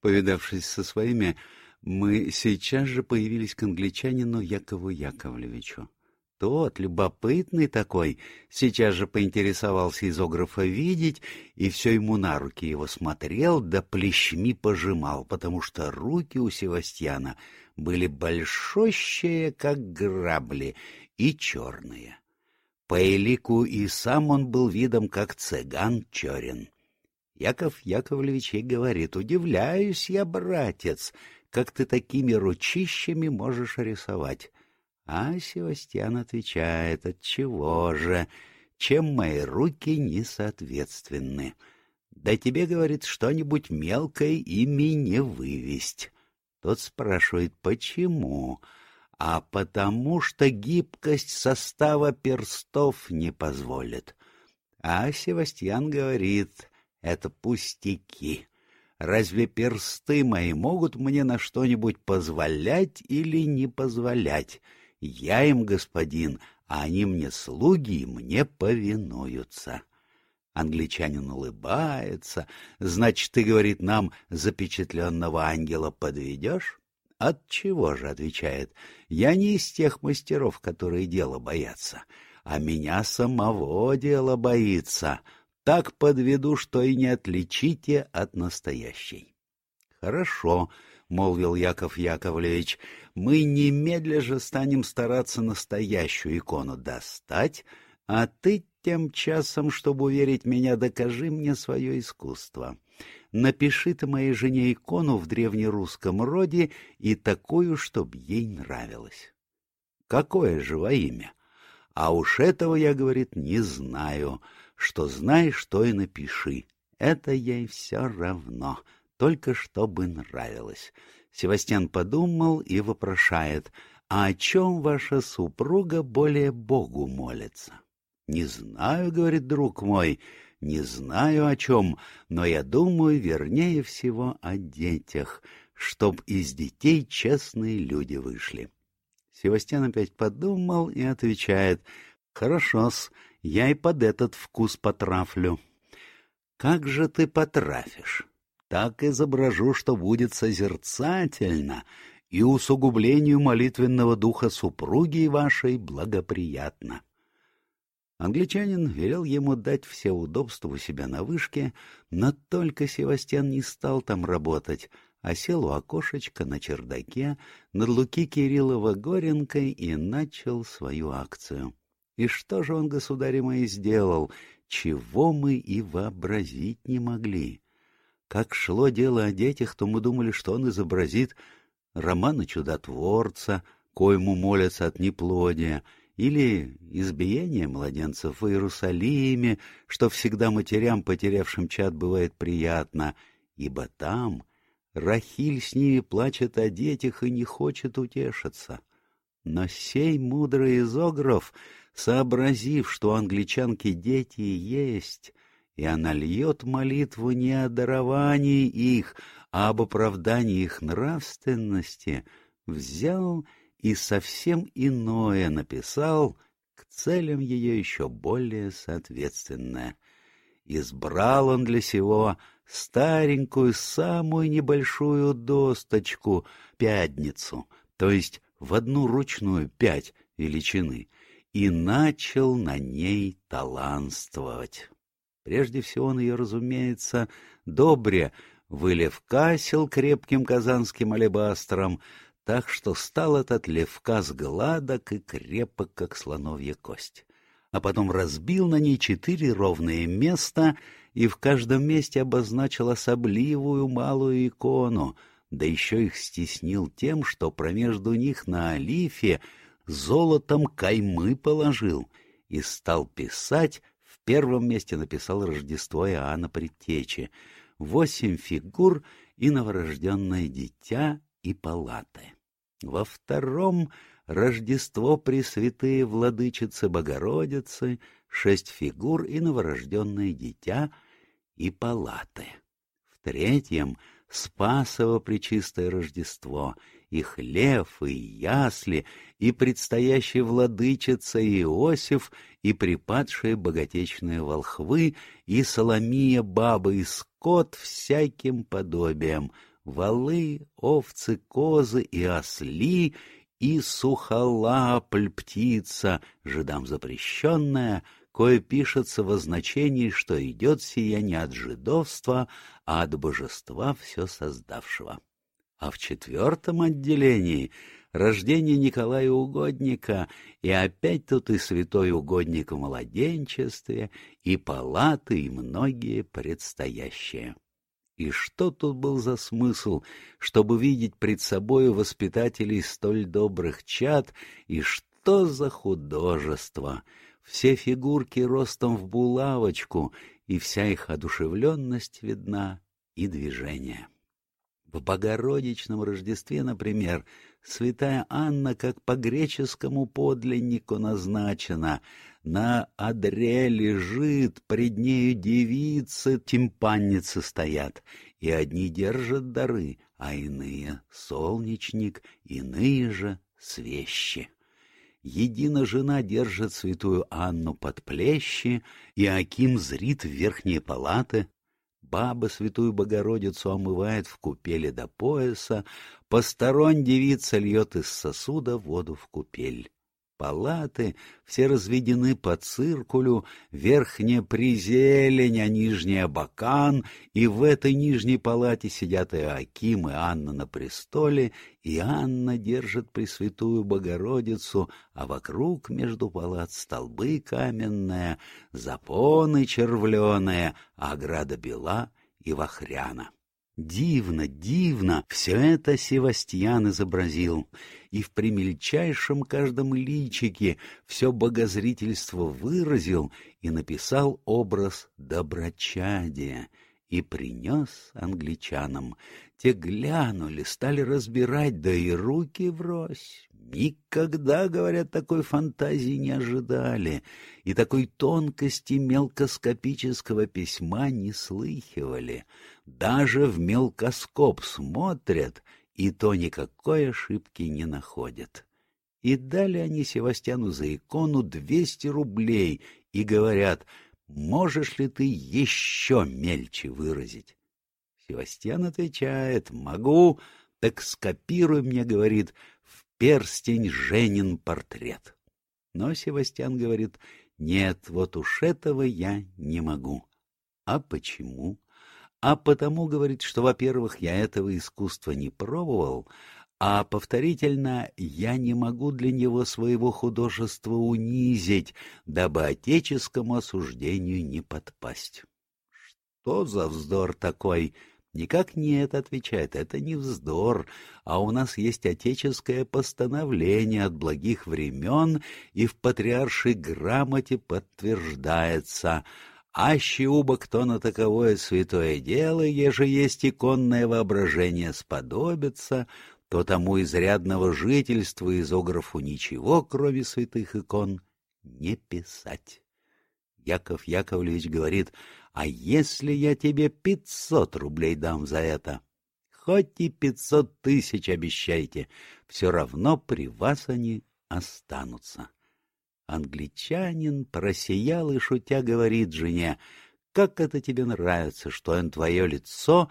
Повидавшись со своими, мы сейчас же появились к англичанину Якову Яковлевичу. Тот, любопытный такой, сейчас же поинтересовался изографа видеть, и все ему на руки его смотрел, да плещми пожимал, потому что руки у Севастьяна — были большущие, как грабли, и черные. По элику и сам он был видом, как цыган черен. Яков Яковлевич и говорит, удивляюсь я, братец, как ты такими ручищами можешь рисовать. А Севастьян отвечает, отчего же, чем мои руки несоответственны. Да тебе, говорит, что-нибудь мелкое ими не вывесть. Тот спрашивает, почему? А потому что гибкость состава перстов не позволит. А Севастьян говорит, это пустяки. Разве персты мои могут мне на что-нибудь позволять или не позволять? Я им господин, а они мне слуги и мне повинуются. Англичанин улыбается. Значит, ты, говорит, нам запечатленного ангела подведешь? От чего же, отвечает, я не из тех мастеров, которые дело боятся, а меня самого дело боится. Так подведу, что и не отличите от настоящей. Хорошо, — молвил Яков Яковлевич, — мы немедля же станем стараться настоящую икону достать, а ты тем часом, чтобы уверить меня, докажи мне свое искусство. Напиши ты моей жене икону в древнерусском роде и такую, чтоб ей нравилось. Какое же во имя? А уж этого я, говорит, не знаю. Что знаешь, то и напиши. Это ей все равно, только чтобы нравилось. Севастьян подумал и вопрошает, а о чем ваша супруга более Богу молится? Не знаю, говорит друг мой, не знаю о чем, но я думаю, вернее всего, о детях, чтоб из детей честные люди вышли. Севастьян опять подумал и отвечает, «Хорошо-с, я и под этот вкус потрафлю». «Как же ты потрафишь?» «Так изображу, что будет созерцательно, и усугублению молитвенного духа супруги вашей благоприятно». Англичанин велел ему дать все удобства у себя на вышке, но только Севастьян не стал там работать, а сел у окошечка на чердаке над Луки Кириллова-Горенкой и начал свою акцию. И что же он, государи мои, сделал, чего мы и вообразить не могли? Как шло дело о детях, то мы думали, что он изобразит романа чудотворца, коему молятся от неплодия, или избиение младенцев в Иерусалиме, что всегда матерям, потерявшим чад, бывает приятно, ибо там Рахиль с ними плачет о детях и не хочет утешиться. Но сей мудрый изограф, сообразив, что англичанки дети есть, и она льет молитву не о даровании их, а об оправдании их нравственности, взял совсем иное написал, к целям ее еще более соответственное. Избрал он для сего старенькую, самую небольшую досточку, пятницу, то есть в одну ручную пять величины, и начал на ней таланствовать. Прежде всего он ее, разумеется, добре вылев касел крепким казанским алебастром, так что стал этот левказ гладок и крепок, как слоновья кость. А потом разбил на ней четыре ровные места и в каждом месте обозначил особливую малую икону, да еще их стеснил тем, что промежду них на олифе золотом каймы положил и стал писать, в первом месте написал Рождество Иоанна Предтечи, восемь фигур и новорожденное дитя и палаты. Во втором — Рождество Пресвятые Владычицы Богородицы, шесть фигур и новорожденное дитя и палаты. В третьем — Спасово Пречистое Рождество, и хлев, и ясли, и предстоящая владычица Иосиф, и припадшие богатечные волхвы, и Соломия баба и скот всяким подобием — валы, овцы, козы и осли, и сухолапль птица, жидам запрещенная, кое пишется во значении, что идет сия не от жидовства, а от божества все создавшего. А в четвертом отделении рождение Николая Угодника, и опять тут и святой угодник в младенчестве, и палаты, и многие предстоящие. И что тут был за смысл, чтобы видеть пред собою воспитателей столь добрых чад, и что за художество? Все фигурки ростом в булавочку, и вся их одушевленность видна, и движение. В Богородичном Рождестве, например, святая Анна как по греческому подлиннику назначена — на одре лежит, пред нею девицы, тимпанницы стоят, и одни держат дары, а иные — солнечник, иные же — свещи. Едина жена держит святую Анну под плещи, и Аким зрит в верхние палаты, баба святую Богородицу омывает в купеле до пояса, посторонь девица льет из сосуда воду в купель. Палаты все разведены по циркулю, верхняя призелень, а нижняя бакан, и в этой нижней палате сидят и Аким, и Анна на престоле, и Анна держит Пресвятую Богородицу, а вокруг между палат столбы каменные, запоны червленые, ограда бела и вахряна. Дивно, дивно все это Севастьян изобразил, и в примельчайшем каждом личике все богозрительство выразил и написал образ доброчадия и принес англичанам. Те глянули, стали разбирать, да и руки врозь. Никогда, говорят, такой фантазии не ожидали, и такой тонкости мелкоскопического письма не слыхивали — даже в мелкоскоп смотрят, и то никакой ошибки не находят. И дали они Севастьяну за икону двести рублей и говорят, можешь ли ты еще мельче выразить? Севастьян отвечает, могу, так скопируй мне, говорит, перстень Женин портрет. Но Севастьян говорит, нет, вот уж этого я не могу. А почему? а потому говорит, что, во-первых, я этого искусства не пробовал, а повторительно я не могу для него своего художества унизить, дабы отеческому осуждению не подпасть. Что за вздор такой? Никак нет, отвечает, это не вздор, а у нас есть отеческое постановление от благих времен, и в патриаршей грамоте подтверждается — Аще уба кто на таковое святое дело, еже есть иконное воображение сподобится, то тому изрядного жительства изографу ничего, кроме святых икон, не писать. Яков Яковлевич говорит, а если я тебе пятьсот рублей дам за это? Хоть и пятьсот тысяч обещайте, все равно при вас они останутся. Англичанин просиял и, шутя, говорит жене, «Как это тебе нравится, что он твое лицо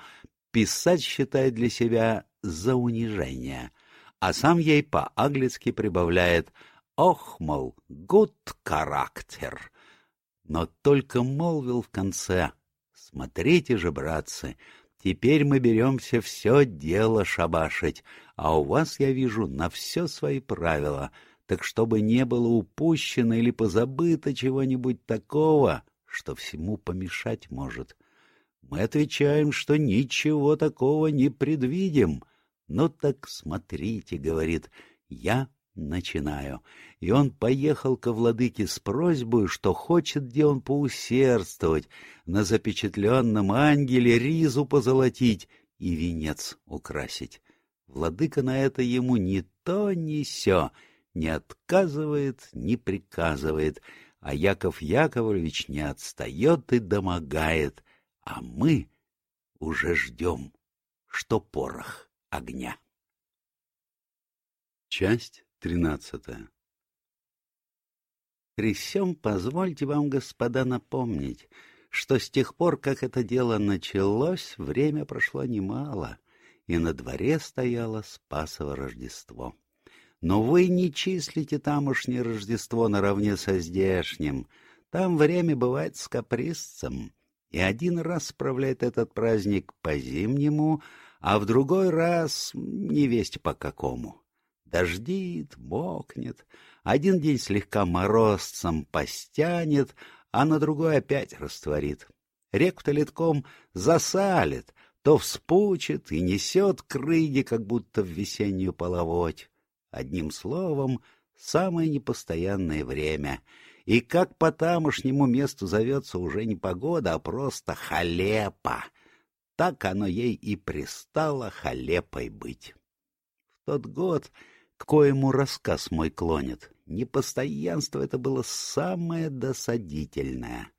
писать считает для себя за унижение?» А сам ей по-аглицки прибавляет «Ох, мол, гуд характер!» Но только молвил в конце «Смотрите же, братцы, теперь мы беремся все дело шабашить, а у вас, я вижу, на все свои правила» так чтобы не было упущено или позабыто чего-нибудь такого, что всему помешать может. Мы отвечаем, что ничего такого не предвидим. Ну так смотрите, — говорит, — я начинаю. И он поехал ко владыке с просьбой, что хочет где он поусердствовать, на запечатленном ангеле ризу позолотить и венец украсить. Владыка на это ему ни то, ни сё — не отказывает, не приказывает, а Яков Яковлевич не отстает и домогает, а мы уже ждем, что порох огня. Часть тринадцатая При всем позвольте вам, господа, напомнить, что с тех пор, как это дело началось, время прошло немало, и на дворе стояло Спасово Рождество. Но вы не числите тамошнее Рождество наравне со здешним. Там время бывает с капризцем, и один раз справляет этот праздник по-зимнему, а в другой раз не весть по какому. Дождит, мокнет, один день слегка морозцем постянет, а на другой опять растворит. Реку-то литком засалит, то вспучит и несет крыги, как будто в весеннюю половодь. Одним словом, самое непостоянное время. И как по тамошнему месту зовется уже не погода, а просто халепа. Так оно ей и пристало халепой быть. В тот год, к коему рассказ мой клонит, непостоянство это было самое досадительное.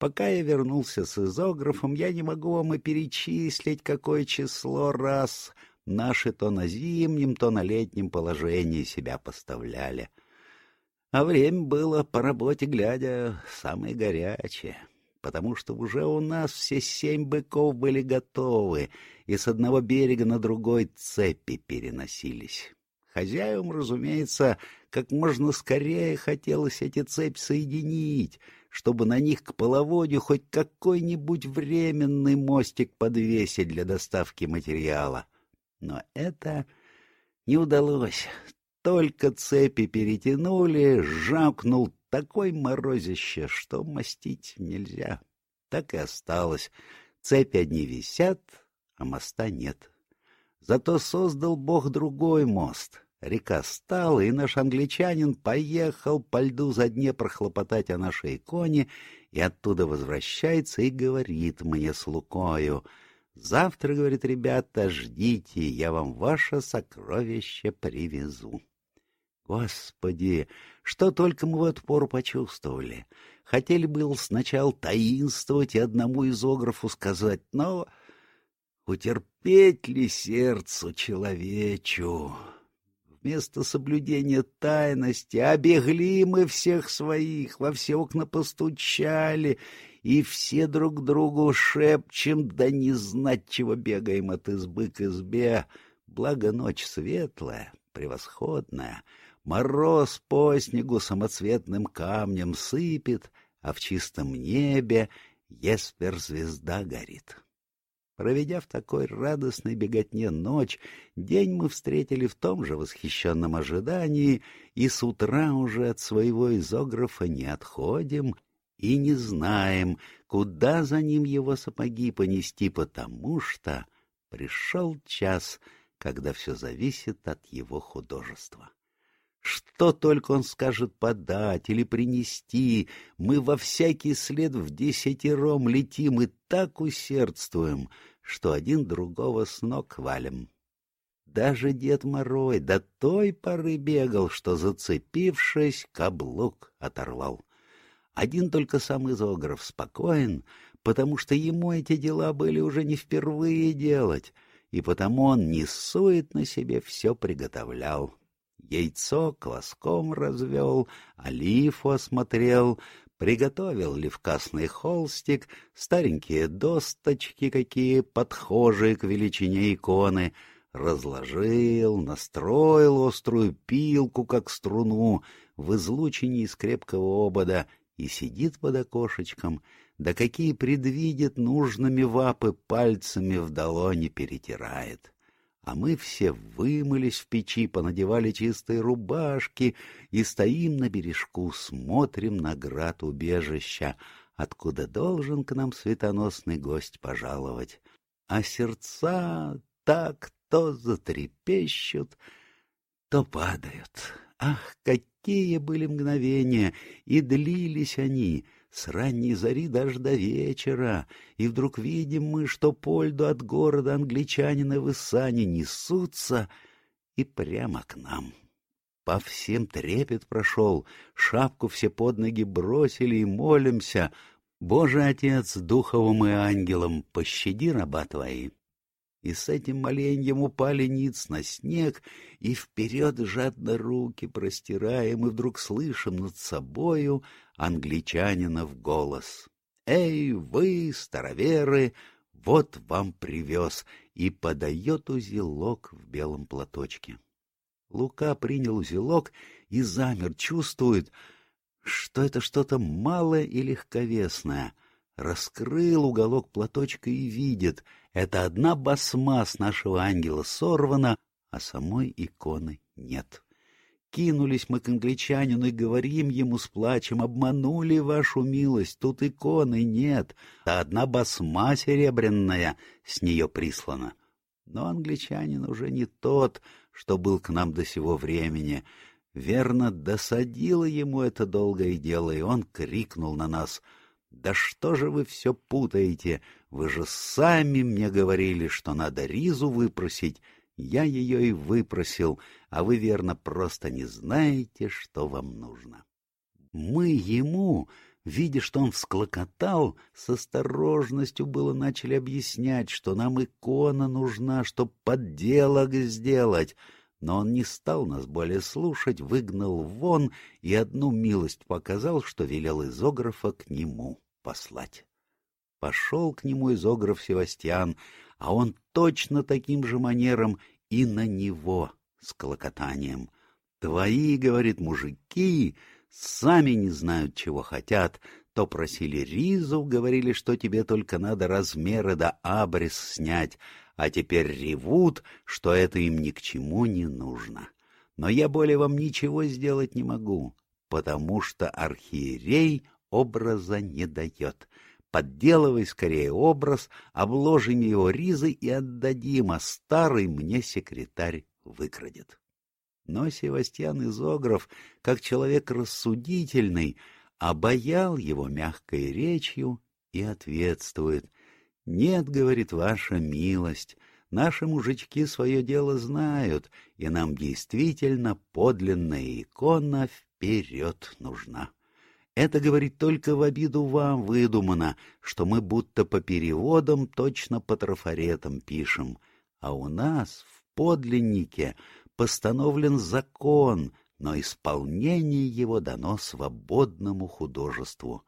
Пока я вернулся с изографом, я не могу вам и перечислить, какое число раз Наши то на зимнем, то на летнем положении себя поставляли. А время было, по работе глядя, самое горячее, потому что уже у нас все семь быков были готовы, и с одного берега на другой цепи переносились. Хозяевам, разумеется, как можно скорее хотелось эти цепи соединить, чтобы на них к половодью хоть какой-нибудь временный мостик подвесить для доставки материала. Но это не удалось. Только цепи перетянули, жакнул такой морозище, что мастить нельзя. Так и осталось. Цепи одни висят, а моста нет. Зато создал Бог другой мост. Река стала, и наш англичанин поехал по льду за дне прохлопотать о нашей иконе, и оттуда возвращается и говорит мне с Лукою — Завтра, говорит, ребята, ждите, я вам ваше сокровище привезу. Господи, что только мы в эту пору почувствовали. Хотели было сначала таинствовать и одному изографу сказать, но утерпеть ли сердцу человечу? Вместо соблюдения тайности обегли мы всех своих, во все окна постучали и все друг другу шепчем, да не знать, чего бегаем от избы к избе. Благо ночь светлая, превосходная, мороз по снегу самоцветным камнем сыпет, а в чистом небе еспер звезда горит. Проведя в такой радостной беготне ночь, день мы встретили в том же восхищенном ожидании, и с утра уже от своего изографа не отходим и не знаем, куда за ним его сапоги понести, потому что пришел час, когда все зависит от его художества. Что только он скажет подать или принести, мы во всякий след в десятером летим и так усердствуем, что один другого с ног валим. Даже Дед Морой до той поры бегал, что, зацепившись, каблук оторвал. Один только сам Изогров спокоен, потому что ему эти дела были уже не впервые делать, и потому он не сует на себе все приготовлял. Яйцо кваском развел, олифу осмотрел, приготовил левкасный холстик, старенькие досточки какие, подхожие к величине иконы, разложил, настроил острую пилку, как струну, в излучине из крепкого обода и сидит под окошечком, да какие предвидит нужными вапы пальцами в долоне перетирает а мы все вымылись в печи, понадевали чистые рубашки и стоим на бережку, смотрим на град убежища, откуда должен к нам светоносный гость пожаловать. А сердца так то затрепещут, то падают. Ах, какие были мгновения! И длились они — с ранней зари даже до вечера, и вдруг видим мы, что по льду от города англичанина в Исане несутся и прямо к нам. По всем трепет прошел, шапку все под ноги бросили и молимся. Боже, Отец, духовым и ангелом, пощади раба твои и с этим моленьем упали ниц на снег, и вперед жадно руки простираем, и вдруг слышим над собою англичанина в голос. «Эй, вы, староверы, вот вам привез!» и подает узелок в белом платочке. Лука принял узелок и замер, чувствует, что это что-то малое и легковесное. Раскрыл уголок платочка и видит — это одна басма с нашего ангела сорвана, а самой иконы нет. Кинулись мы к англичанину и говорим ему с плачем, обманули вашу милость, тут иконы нет, а одна басма серебряная с нее прислана. Но англичанин уже не тот, что был к нам до сего времени. Верно, досадило ему это долгое дело, и он крикнул на нас — да что же вы все путаете? Вы же сами мне говорили, что надо ризу выпросить. Я ее и выпросил, а вы, верно, просто не знаете, что вам нужно. Мы ему, видя, что он всклокотал, с осторожностью было начали объяснять, что нам икона нужна, чтоб подделок сделать — но он не стал нас более слушать, выгнал вон и одну милость показал, что велел изографа к нему послать. Пошел к нему изограф Севастьян, а он точно таким же манером и на него с колокотанием. «Твои, — говорит, — мужики сами не знают, чего хотят, то просили ризу, говорили, что тебе только надо размеры да абрис снять, а теперь ревут, что это им ни к чему не нужно. Но я более вам ничего сделать не могу, потому что архиерей образа не дает. Подделывай скорее образ, обложим его ризой и отдадим, а старый мне секретарь выкрадет. Но Севастьян Изогров, как человек рассудительный, обаял его мягкой речью и ответствует — «Нет, — говорит ваша милость, — наши мужички свое дело знают, и нам действительно подлинная икона вперед нужна. Это, говорит, только в обиду вам выдумано, что мы будто по переводам точно по трафаретам пишем, а у нас в подлиннике постановлен закон, но исполнение его дано свободному художеству.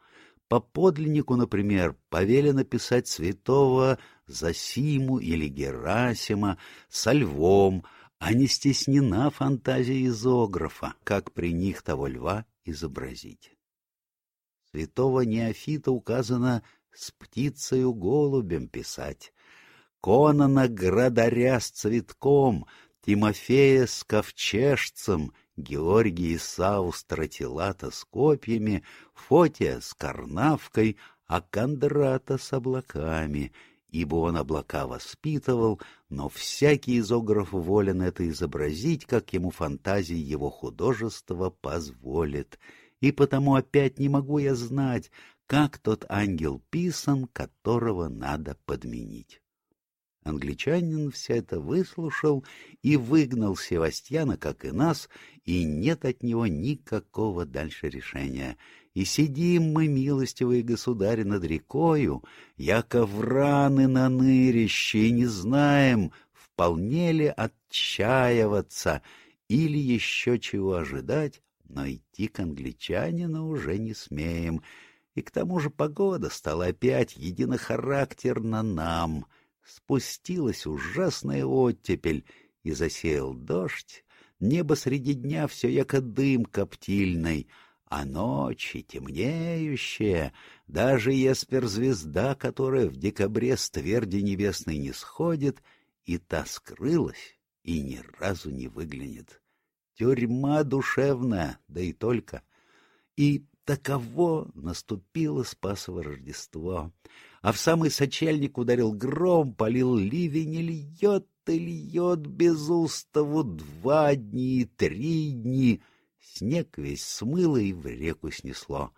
По подлиннику, например, повелено писать святого Засиму или Герасима со львом, а не стеснена фантазия изографа, как при них того льва изобразить. Святого Неофита указано с птицею голубем писать, Конана Градаря с цветком, Тимофея с ковчежцем, Георгий Исау стратилата с копьями, Фотия с карнавкой, а Кондрата с облаками, ибо он облака воспитывал, но всякий изограф волен это изобразить, как ему фантазии его художества позволит. И потому опять не могу я знать, как тот ангел писан, которого надо подменить. Англичанин все это выслушал и выгнал Севастьяна, как и нас, и нет от него никакого дальше решения. И сидим мы, милостивые государи, над рекою, яко враны на нырище, и не знаем, вполне ли отчаиваться или еще чего ожидать, но идти к англичанину уже не смеем. И к тому же погода стала опять единохарактерна нам — Спустилась ужасная оттепель, и засеял дождь. Небо среди дня все яко дым коптильный, а ночи темнеющие, даже еспер-звезда, которая в декабре с тверди небесной не сходит, и та скрылась, и ни разу не выглянет. Тюрьма душевная, да и только. И таково наступило Спасово Рождество а в самый сочельник ударил гром, полил ливень и льет и льет без уставу два дни, три дни. Снег весь смыло и в реку снесло.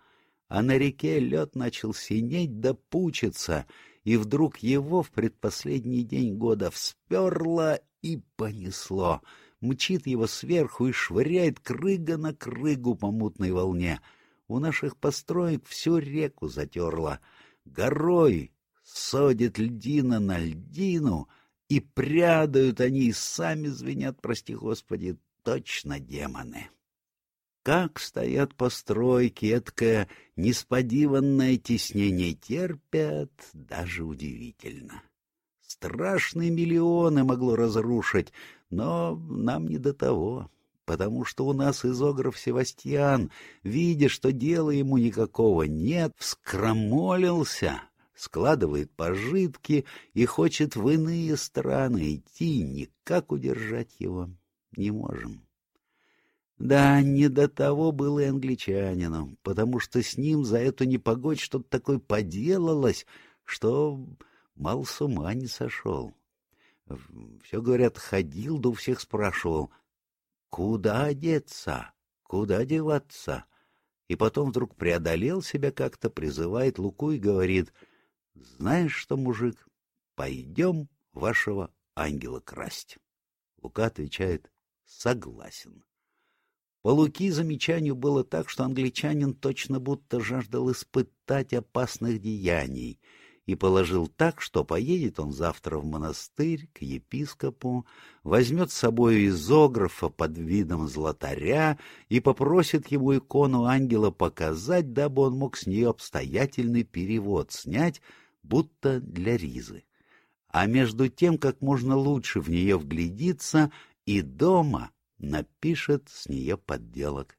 А на реке лед начал синеть да пучиться, и вдруг его в предпоследний день года всперло и понесло. Мчит его сверху и швыряет крыга на крыгу по мутной волне. У наших построек всю реку затерло — горой содит льдина на льдину, и прядают они, и сами звенят, прости господи, точно демоны. Как стоят постройки, эткое несподиванное теснение терпят, даже удивительно. Страшные миллионы могло разрушить, но нам не до того потому что у нас изограф Севастьян, видя, что дела ему никакого нет, вскромолился, складывает пожитки и хочет в иные страны идти, никак удержать его не можем. Да, не до того было и англичанином, потому что с ним за эту непогодь что-то такое поделалось, что мало с ума не сошел. Все, говорят, ходил, да у всех спрашивал, Куда одеться? Куда деваться? И потом вдруг преодолел себя как-то, призывает Луку и говорит, «Знаешь что, мужик, пойдем вашего ангела красть». Лука отвечает, «Согласен». По Луки замечанию было так, что англичанин точно будто жаждал испытать опасных деяний — и положил так, что поедет он завтра в монастырь к епископу, возьмет с собой изографа под видом златаря и попросит ему икону ангела показать, дабы он мог с нее обстоятельный перевод снять, будто для ризы. А между тем, как можно лучше в нее вглядиться, и дома напишет с нее подделок.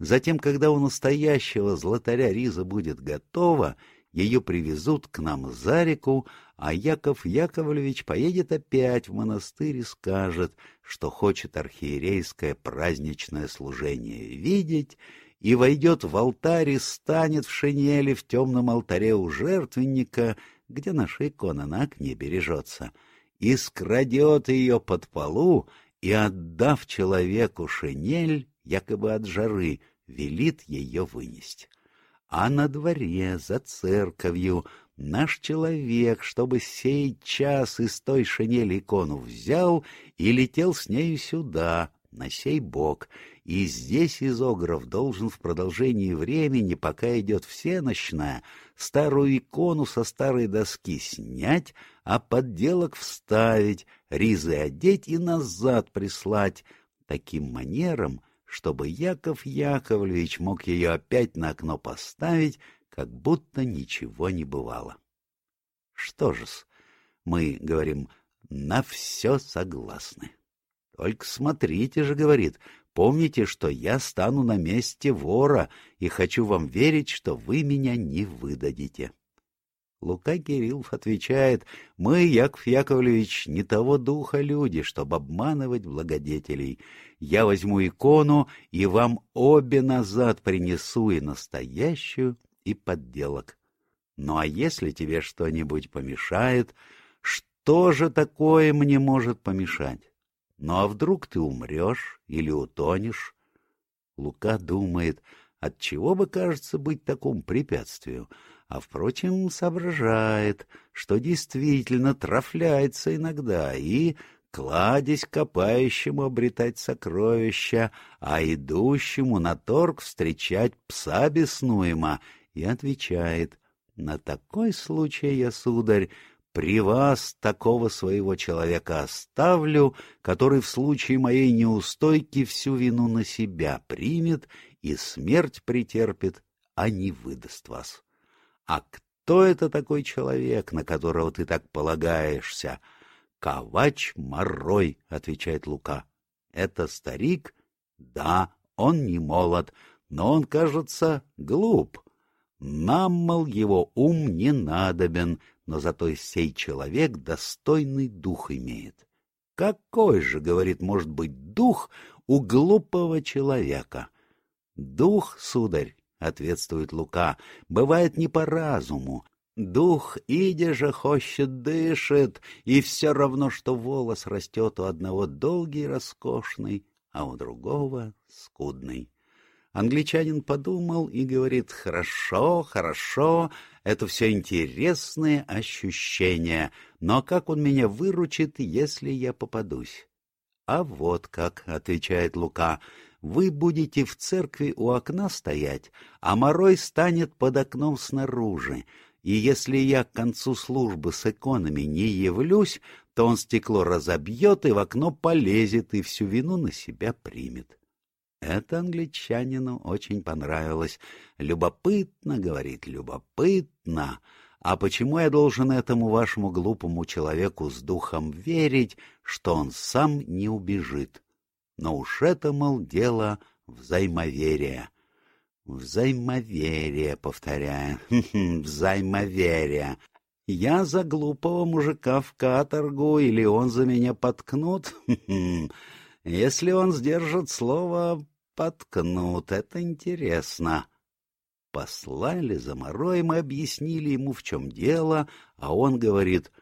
Затем, когда у настоящего златаря риза будет готова, ее привезут к нам за реку, а Яков Яковлевич поедет опять в монастырь и скажет, что хочет архиерейское праздничное служение видеть, и войдет в алтарь и станет в шинели в темном алтаре у жертвенника, где наша икона на окне бережется, и скрадет ее под полу, и, отдав человеку шинель, якобы от жары, велит ее вынести а на дворе, за церковью, наш человек, чтобы сей час из той шинели икону взял и летел с нею сюда, на сей бок, и здесь изограф должен в продолжении времени, пока идет всеночная, старую икону со старой доски снять, а подделок вставить, ризы одеть и назад прислать. Таким манером — чтобы Яков Яковлевич мог ее опять на окно поставить, как будто ничего не бывало. Что же-с, мы говорим, на все согласны. Только смотрите же, говорит, помните, что я стану на месте вора и хочу вам верить, что вы меня не выдадите. Лука Кириллов отвечает, «Мы, Яков Яковлевич, не того духа люди, чтобы обманывать благодетелей. Я возьму икону и вам обе назад принесу и настоящую, и подделок. Ну а если тебе что-нибудь помешает, что же такое мне может помешать? Ну а вдруг ты умрешь или утонешь?» Лука думает, отчего бы, кажется, быть такому препятствию — а, впрочем, соображает, что действительно трафляется иногда и, кладезь копающему обретать сокровища, а идущему на торг встречать пса беснуема, и отвечает, «На такой случай я, сударь, при вас такого своего человека оставлю, который в случае моей неустойки всю вину на себя примет и смерть претерпит, а не выдаст вас». А кто это такой человек, на которого ты так полагаешься? Ковач Морой, отвечает Лука. Это старик? Да, он не молод, но он, кажется, глуп. Нам, мол, его ум не надобен, но зато сей человек достойный дух имеет. Какой же, говорит, может быть дух у глупого человека? Дух, сударь, ответствует Лука, бывает не по разуму. Дух, идя же, хочет, дышит, и все равно, что волос растет у одного долгий роскошный, а у другого скудный. Англичанин подумал и говорит, хорошо, хорошо, это все интересные ощущения, но как он меня выручит, если я попадусь? А вот как, отвечает Лука, вы будете в церкви у окна стоять, а Морой станет под окном снаружи, и если я к концу службы с иконами не явлюсь, то он стекло разобьет и в окно полезет, и всю вину на себя примет. Это англичанину очень понравилось. «Любопытно», — говорит, — «любопытно». А почему я должен этому вашему глупому человеку с духом верить, что он сам не убежит? Но уж это, мол, дело взаимоверия. Взаимоверие, повторяю, взаимоверие. Я за глупого мужика в каторгу, или он за меня подкнут? Если он сдержит слово «подкнут», это интересно. Послали за Мороем и объяснили ему, в чем дело, а он говорит,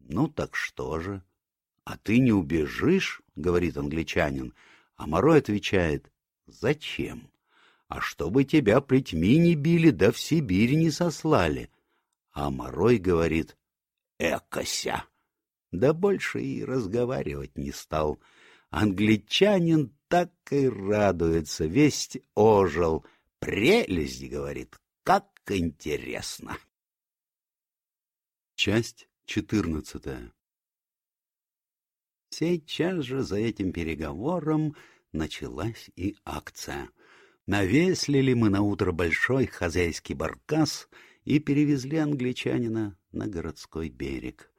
ну так что же? — А ты не убежишь? — говорит англичанин. А Морой отвечает, — Зачем? А чтобы тебя плетьми не били, да в Сибирь не сослали. А Морой говорит, — Экося! Да больше и разговаривать не стал. Англичанин так и радуется, весть ожил. Прелесть, говорит, как интересно. Часть четырнадцатая Сейчас же за этим переговором началась и акция. Навеслили мы на утро большой хозяйский баркас и перевезли англичанина на городской берег.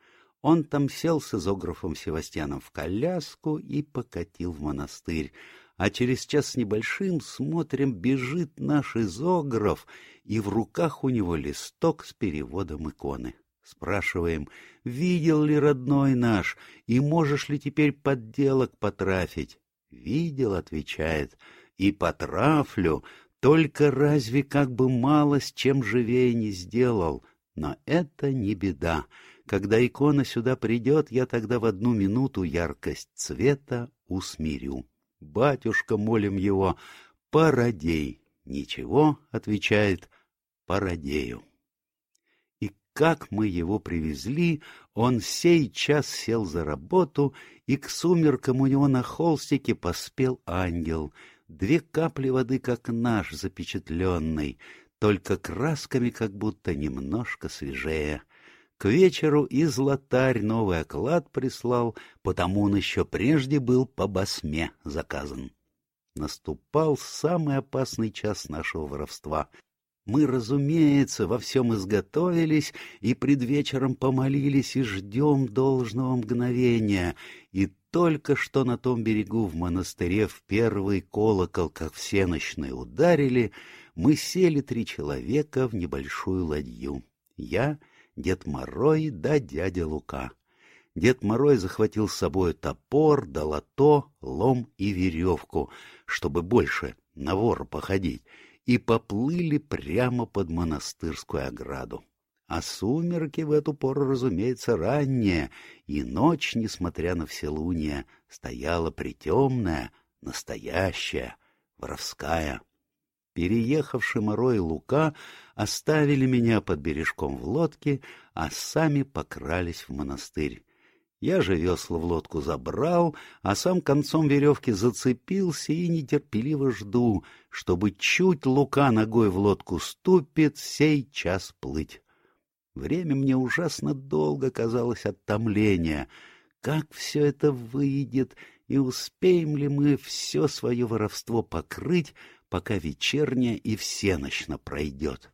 Он там сел с изографом Севастьяном в коляску и покатил в монастырь. А через час с небольшим смотрим, бежит наш изограф, и в руках у него листок с переводом иконы. Спрашиваем, видел ли родной наш, и можешь ли теперь подделок потрафить? Видел, отвечает, и потрафлю, только разве как бы мало с чем живее не сделал. Но это не беда. Когда икона сюда придет, я тогда в одну минуту яркость цвета усмирю. Батюшка, молим его, породей. Ничего, отвечает, породею. Как мы его привезли, он сей час сел за работу, и к сумеркам у него на холстике поспел ангел. Две капли воды, как наш запечатленный, только красками как будто немножко свежее. К вечеру и златарь новый оклад прислал, потому он еще прежде был по басме заказан. Наступал самый опасный час нашего воровства — мы, разумеется, во всем изготовились и пред вечером помолились и ждем должного мгновения. И только что на том берегу в монастыре в первый колокол, как всеночный, ударили, мы сели три человека в небольшую ладью. Я, Дед Морой да дядя Лука. Дед Морой захватил с собой топор, долото, лом и веревку, чтобы больше на вора походить, и поплыли прямо под монастырскую ограду. А сумерки в эту пору, разумеется, ранние, и ночь, несмотря на вселуние, стояла притемная, настоящая, воровская. Переехавший Морой и Лука оставили меня под бережком в лодке, а сами покрались в монастырь. Я же весла в лодку забрал, а сам концом веревки зацепился и нетерпеливо жду, чтобы чуть Лука ногой в лодку ступит, сей час плыть. Время мне ужасно долго казалось от томления. Как все это выйдет, и успеем ли мы все свое воровство покрыть, пока вечерняя и всеночно пройдет?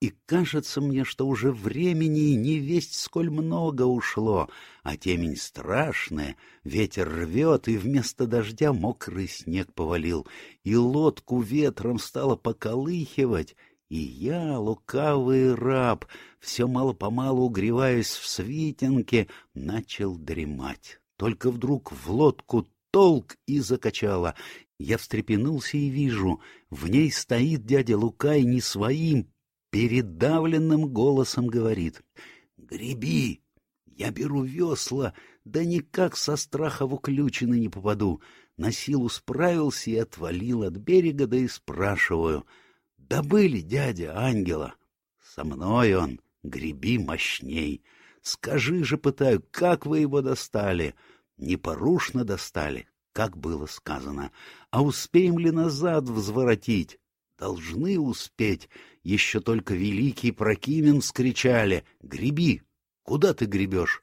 И кажется мне, что уже времени не весть сколь много ушло, а темень страшная, ветер рвет, и вместо дождя мокрый снег повалил, и лодку ветром стало поколыхивать, и я, лукавый раб, все мало-помалу угреваясь в свитенке, начал дремать. Только вдруг в лодку толк и закачало. Я встрепенулся и вижу, в ней стоит дядя Лука и не своим, передавленным голосом говорит. «Греби! Я беру весла, да никак со страха в уключины не попаду. На силу справился и отвалил от берега, да и спрашиваю — Добыли, дядя, ангела. Со мной он, греби мощней. Скажи же, пытаю, как вы его достали? Непорушно достали, как было сказано. А успеем ли назад взворотить? Должны успеть. Еще только великий Прокимен вскричали. Греби! Куда ты гребешь?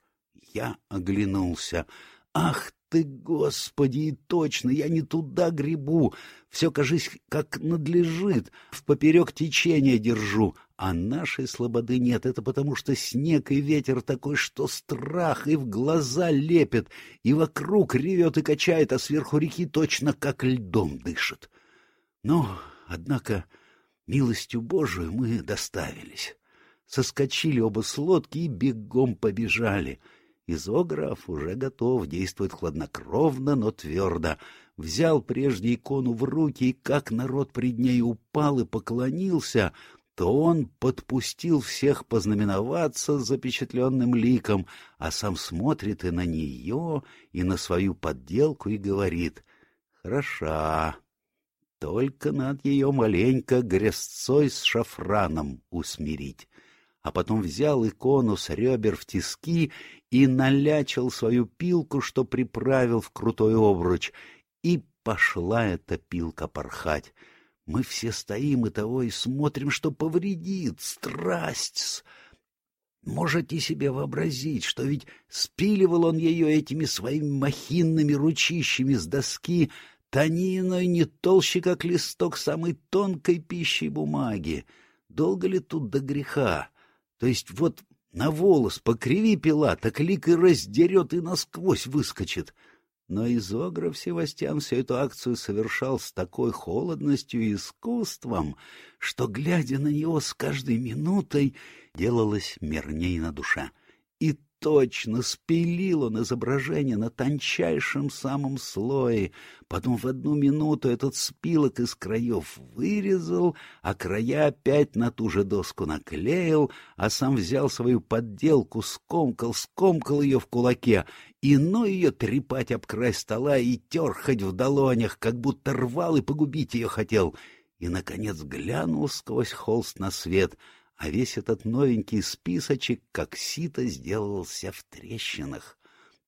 Я оглянулся. Ах ты, Господи, и точно, я не туда гребу. Все, кажись, как надлежит, в поперек течения держу, а нашей слободы нет. Это потому, что снег и ветер такой, что страх и в глаза лепит, и вокруг ревет и качает, а сверху реки точно как льдом дышит. Но, однако, милостью Божию мы доставились. Соскочили оба с лодки и бегом побежали — Изограф уже готов, действует хладнокровно, но твердо. Взял прежде икону в руки, и как народ пред ней упал и поклонился, то он подпустил всех познаменоваться запечатленным ликом, а сам смотрит и на нее, и на свою подделку, и говорит «Хороша, только над ее маленько грязцой с шафраном усмирить» а потом взял икону с ребер в тиски и налячил свою пилку, что приправил в крутой обруч, и пошла эта пилка порхать. Мы все стоим и того и смотрим, что повредит, страсть Можете себе вообразить, что ведь спиливал он ее этими своими махинными ручищами с доски, тониной не толще, как листок самой тонкой пищей бумаги. Долго ли тут до греха? То есть вот на волос покриви пила, так лик и раздерет и насквозь выскочит. Но изограф Севастьян всю эту акцию совершал с такой холодностью и искусством, что, глядя на него с каждой минутой, делалось мирней на душе. Точно спилил он изображение на тончайшем самом слое, потом в одну минуту этот спилок из краев вырезал, а края опять на ту же доску наклеил, а сам взял свою подделку, скомкал, скомкал ее в кулаке, и ну ее трепать об край стола и тер хоть в долонях, как будто рвал и погубить ее хотел, и, наконец, глянул сквозь холст на свет — а весь этот новенький списочек, как сито, сделался в трещинах.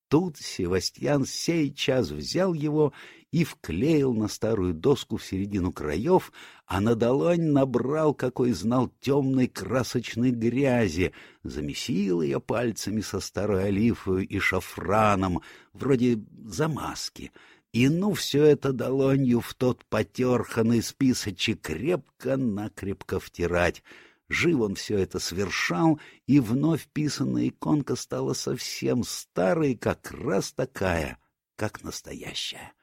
Тут Севастьян сей час взял его и вклеил на старую доску в середину краев, а на долонь набрал, какой знал, темной красочной грязи, замесил ее пальцами со старой олифою и шафраном, вроде замазки, и ну все это долонью в тот потерханный списочек крепко-накрепко втирать — Жив он все это совершал, и вновь писанная иконка стала совсем старой, как раз такая, как настоящая.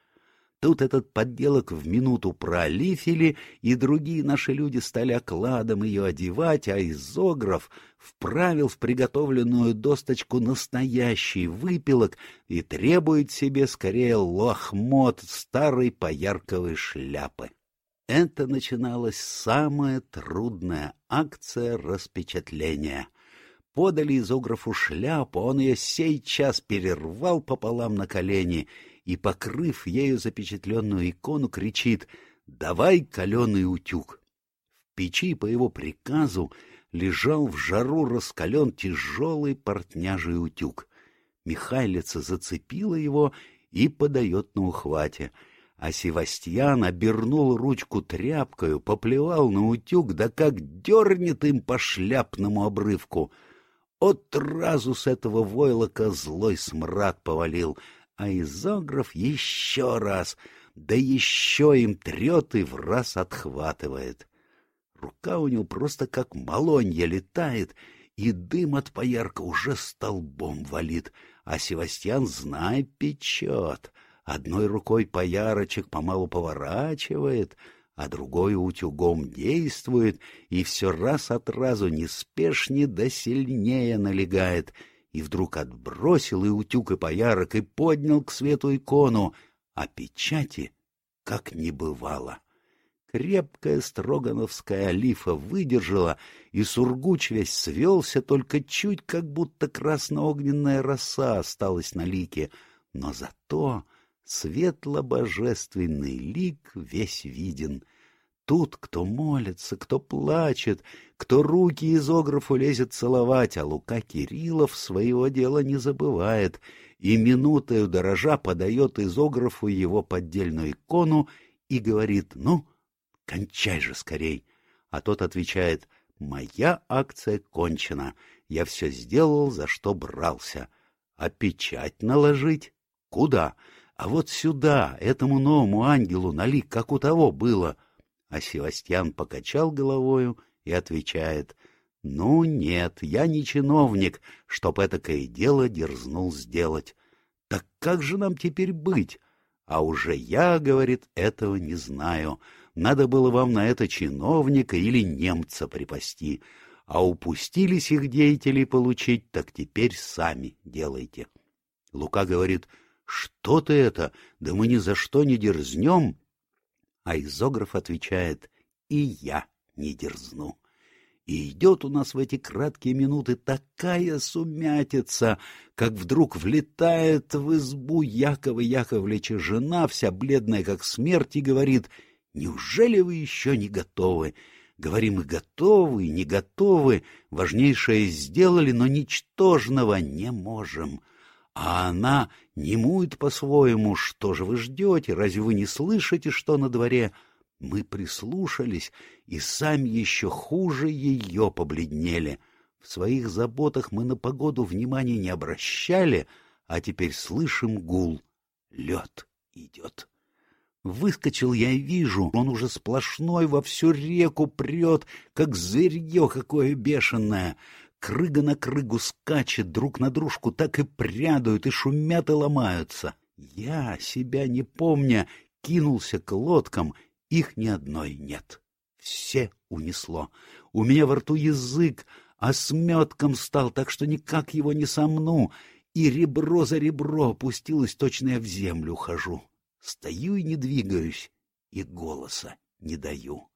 Тут этот подделок в минуту пролифили, и другие наши люди стали окладом ее одевать, а изограф вправил в приготовленную досточку настоящий выпилок и требует себе скорее лохмот старой поярковой шляпы. Это начиналась самая трудная акция распечатления. Подали изографу шляпу, он ее сей час перервал пополам на колени и, покрыв ею запечатленную икону, кричит «Давай каленый утюг!». В печи по его приказу лежал в жару раскален тяжелый портняжий утюг. Михайлица зацепила его и подает на ухвате, а Севастьян обернул ручку тряпкою, поплевал на утюг, да как дернет им по шляпному обрывку. От разу с этого войлока злой смрад повалил — а изограф еще раз, да еще им трет и в раз отхватывает. Рука у него просто как малонья летает, и дым от поярка уже столбом валит, а Севастьян, знай, печет. Одной рукой поярочек помалу поворачивает, а другой утюгом действует, и все раз от разу неспешнее да сильнее налегает — и вдруг отбросил и утюг, и поярок, и поднял к свету икону, а печати как не бывало. Крепкая строгановская олифа выдержала, и сургуч весь свелся, только чуть, как будто красноогненная роса осталась на лике, но зато светло-божественный лик весь виден — Тут кто молится, кто плачет, кто руки изографу лезет целовать, а Лука Кириллов своего дела не забывает и минутою дорожа подает изографу его поддельную икону и говорит «Ну, кончай же скорей!» А тот отвечает «Моя акция кончена, я все сделал, за что брался. А печать наложить? Куда? А вот сюда, этому новому ангелу налик, как у того было». А Севастьян покачал головою и отвечает, «Ну нет, я не чиновник, чтоб этакое дело дерзнул сделать. Так как же нам теперь быть? А уже я, — говорит, — этого не знаю. Надо было вам на это чиновника или немца припасти. А упустились их деятелей получить, так теперь сами делайте. Лука говорит, что ты это? Да мы ни за что не дерзнем. А изограф отвечает «И я не дерзну». И идет у нас в эти краткие минуты такая сумятица, как вдруг влетает в избу Якова Яковлевича жена, вся бледная как смерть, и говорит «Неужели вы еще не готовы?» Говорим и готовы, не готовы, важнейшее сделали, но ничтожного не можем. А она немует по-своему, что же вы ждете, разве вы не слышите, что на дворе? Мы прислушались, и сами еще хуже ее побледнели. В своих заботах мы на погоду внимания не обращали, а теперь слышим гул. Лед идет. Выскочил я и вижу, он уже сплошной во всю реку прет, как зверье какое бешеное крыга на крыгу скачет, друг на дружку так и прядают, и шумят, и ломаются. Я, себя не помня, кинулся к лодкам, их ни одной нет. Все унесло. У меня во рту язык, а сметком стал, так что никак его не сомну, и ребро за ребро опустилось, точно я в землю хожу. Стою и не двигаюсь, и голоса не даю.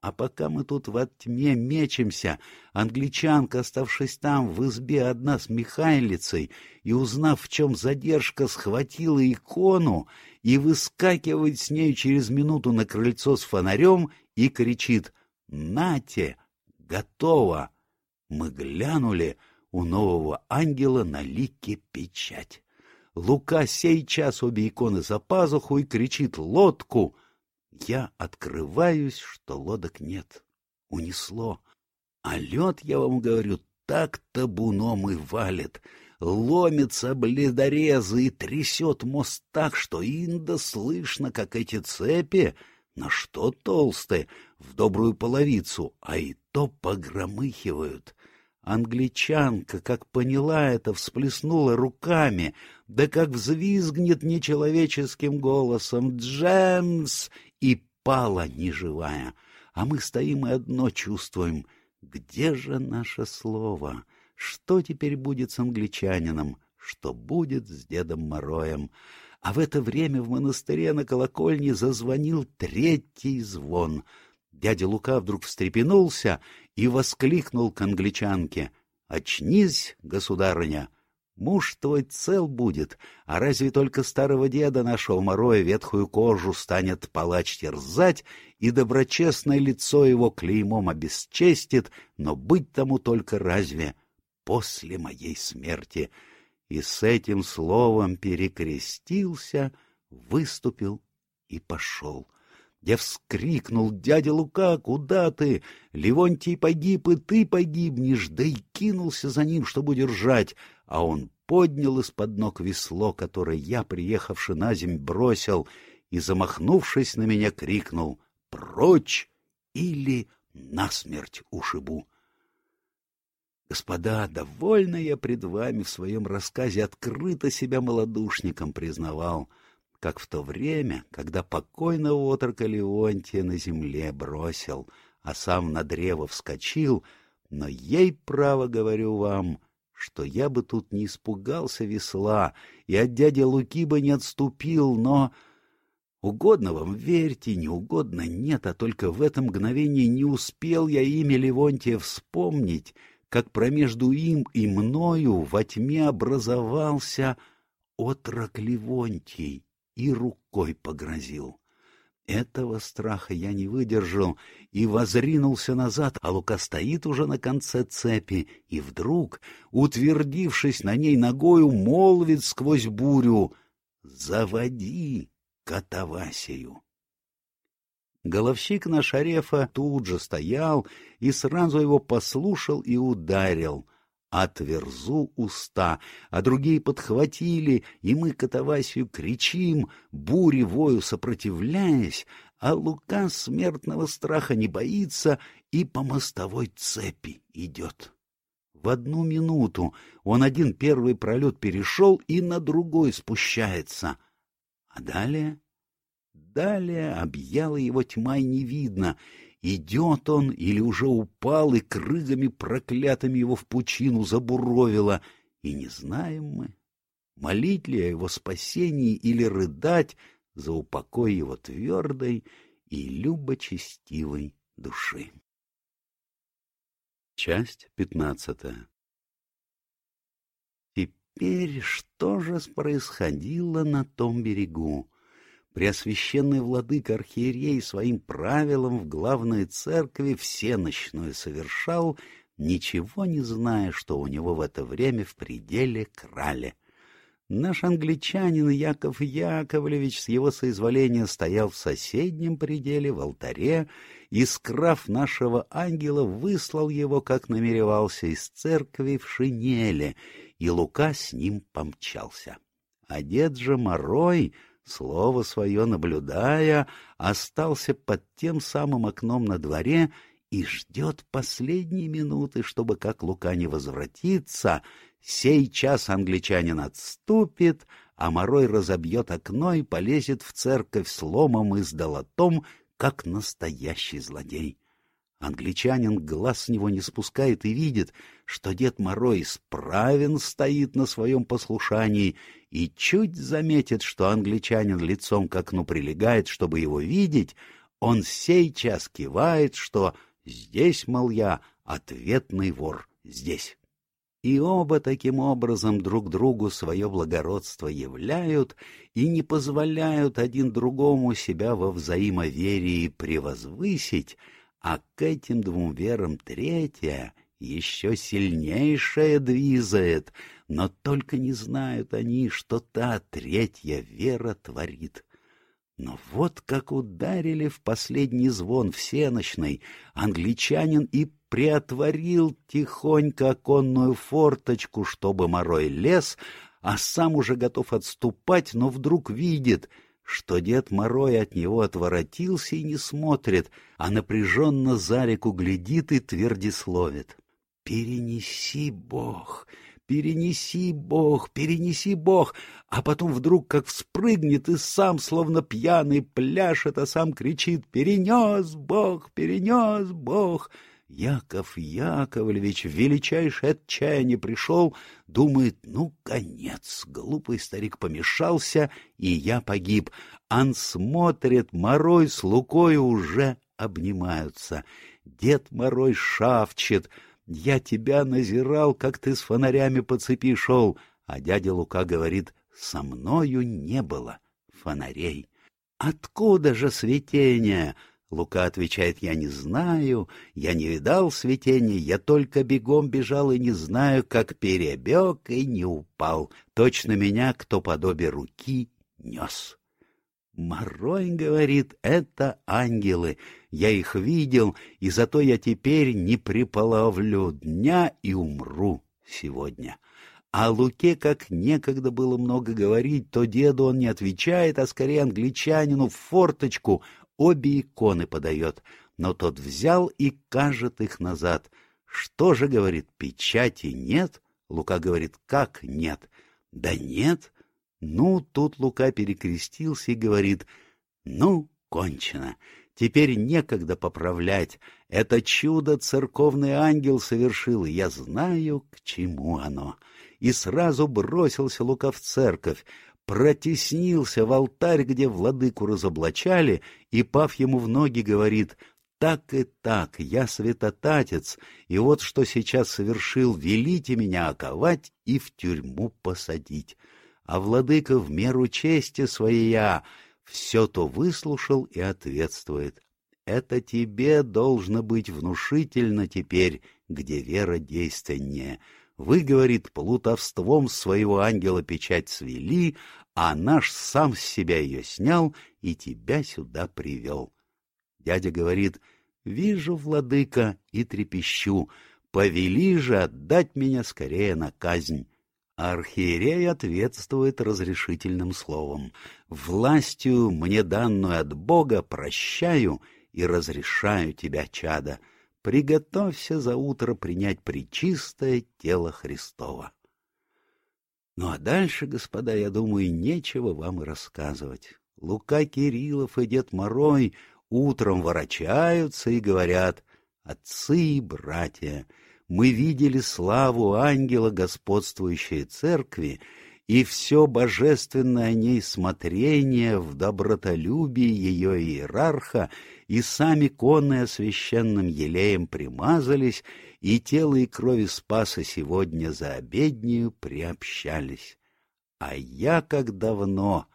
А пока мы тут во тьме мечемся, англичанка, оставшись там в избе одна с Михайлицей и, узнав, в чем задержка, схватила икону и выскакивает с нею через минуту на крыльцо с фонарем и кричит «Нате! Готово!» Мы глянули, у нового ангела на лике печать. Лука сей час обе иконы за пазуху и кричит «Лодку!» Я открываюсь, что лодок нет. Унесло. А лед, я вам говорю, так табуном и валит. Ломится бледорезы и трясет мост так, что инда слышно, как эти цепи, на что толстые, в добрую половицу, а и то погромыхивают. Англичанка, как поняла это, всплеснула руками, да как взвизгнет нечеловеческим голосом «Джемс!» и пала неживая. А мы стоим и одно чувствуем — где же наше слово? Что теперь будет с англичанином? Что будет с Дедом Мороем? А в это время в монастыре на колокольне зазвонил третий звон. Дядя Лука вдруг встрепенулся и воскликнул к англичанке. — Очнись, государыня! Муж твой цел будет, а разве только старого деда нашего мороя ветхую кожу станет палач терзать, и доброчестное лицо его клеймом обесчестит, но быть тому только разве после моей смерти — и с этим словом перекрестился, выступил и пошел. Я вскрикнул, дядя Лука, куда ты? Левонтий погиб, и ты погибнешь, да и кинулся за ним, чтобы удержать, а он поднял из-под ног весло, которое я, приехавши на земь, бросил, и, замахнувшись на меня, крикнул «Прочь!» или «Насмерть ушибу!» Господа, довольно я пред вами в своем рассказе открыто себя малодушником признавал, как в то время, когда покойного отрока Леонтия на земле бросил, а сам на древо вскочил, но ей право говорю вам, что я бы тут не испугался весла и от дяди Луки бы не отступил, но... Угодно вам верьте, не угодно нет, а только в это мгновение не успел я имя Левонтия вспомнить, как промежду им и мною во тьме образовался отрок Ливонтий и рукой погрозил. Этого страха я не выдержал и возринулся назад, а Лука стоит уже на конце цепи, и вдруг, утвердившись на ней ногою, молвит сквозь бурю «Заводи Катавасию». Головщик на шарефа тут же стоял и сразу его послушал и ударил. Отверзу уста, а другие подхватили, и мы Катавасию кричим, буре вою сопротивляясь, а Лука смертного страха не боится и по мостовой цепи идет. В одну минуту он один первый пролет перешел и на другой спущается. А далее Далее объяла его тьма и не видно, идет он или уже упал, и крыгами проклятыми его в пучину забуровило, и не знаем мы, молить ли о его спасении или рыдать за упокой его твердой и любочестивой души. Часть пятнадцатая Теперь что же происходило на том берегу? Преосвященный владыка архиерей своим правилам в главной церкви всеночную совершал, ничего не зная, что у него в это время в пределе крали. Наш англичанин Яков Яковлевич с его соизволения стоял в соседнем пределе, в алтаре, и, скрав нашего ангела, выслал его, как намеревался, из церкви в шинеле, и Лука с ним помчался. Дед же Морой слово свое наблюдая, остался под тем самым окном на дворе и ждет последней минуты, чтобы, как Лука не возвратится, сей час англичанин отступит, а Морой разобьет окно и полезет в церковь с ломом и с долотом, как настоящий злодей. Англичанин глаз с него не спускает и видит, что дед Морой справен стоит на своем послушании и чуть заметит, что англичанин лицом к окну прилегает, чтобы его видеть, он сей час кивает, что «здесь, мол, я, ответный вор, здесь». И оба таким образом друг другу свое благородство являют и не позволяют один другому себя во взаимоверии превозвысить, а к этим двум верам третья — еще сильнейшая двизает, но только не знают они, что та третья вера творит. Но вот как ударили в последний звон всеночный, англичанин и приотворил тихонько оконную форточку, чтобы морой лес, а сам уже готов отступать, но вдруг видит — что дед Морой от него отворотился и не смотрит, а напряженно за реку глядит и твердисловит. «Перенеси, Бог, перенеси, Бог, перенеси, Бог!» А потом вдруг как вспрыгнет и сам, словно пьяный, пляшет, а сам кричит «Перенес, Бог, перенес, Бог!» Яков Яковлевич в величайшее отчаяние пришел, думает, ну, конец, глупый старик помешался, и я погиб. Он смотрит, Морой с Лукой уже обнимаются. Дед Морой шавчет. Я тебя назирал, как ты с фонарями по цепи шел. А дядя Лука говорит, со мною не было фонарей. Откуда же светение? Лука отвечает, я не знаю, я не видал светения, я только бегом бежал и не знаю, как перебег и не упал. Точно меня кто подобие руки нес. Морой говорит, это ангелы, я их видел, и зато я теперь не приполовлю дня и умру сегодня. А Луке, как некогда было много говорить, то деду он не отвечает, а скорее англичанину в форточку обе иконы подает, но тот взял и кажет их назад. Что же, говорит, печати нет? Лука говорит, как нет? Да нет. Ну, тут Лука перекрестился и говорит, ну, кончено. Теперь некогда поправлять. Это чудо церковный ангел совершил, я знаю, к чему оно. И сразу бросился Лука в церковь протеснился в алтарь, где владыку разоблачали, и, пав ему в ноги, говорит «Так и так, я святотатец, и вот что сейчас совершил, велите меня оковать и в тюрьму посадить». А владыка в меру чести своя все то выслушал и ответствует. «Это тебе должно быть внушительно теперь, где вера действеннее». Вы, говорит, плутовством своего ангела печать свели, а наш сам с себя ее снял и тебя сюда привел. Дядя говорит, вижу, владыка, и трепещу, повели же отдать меня скорее на казнь. архиерей ответствует разрешительным словом. «Властью, мне данную от Бога, прощаю и разрешаю тебя, чада приготовься за утро принять причистое тело Христова. Ну а дальше, господа, я думаю, нечего вам и рассказывать. Лука Кириллов и Дед Морой утром ворочаются и говорят, «Отцы и братья, мы видели славу ангела господствующей церкви и все божественное о ней смотрение в добротолюбии ее иерарха и сами конные священным елеем примазались, и тело и крови Спаса сегодня за обеднею приобщались. А я, как давно,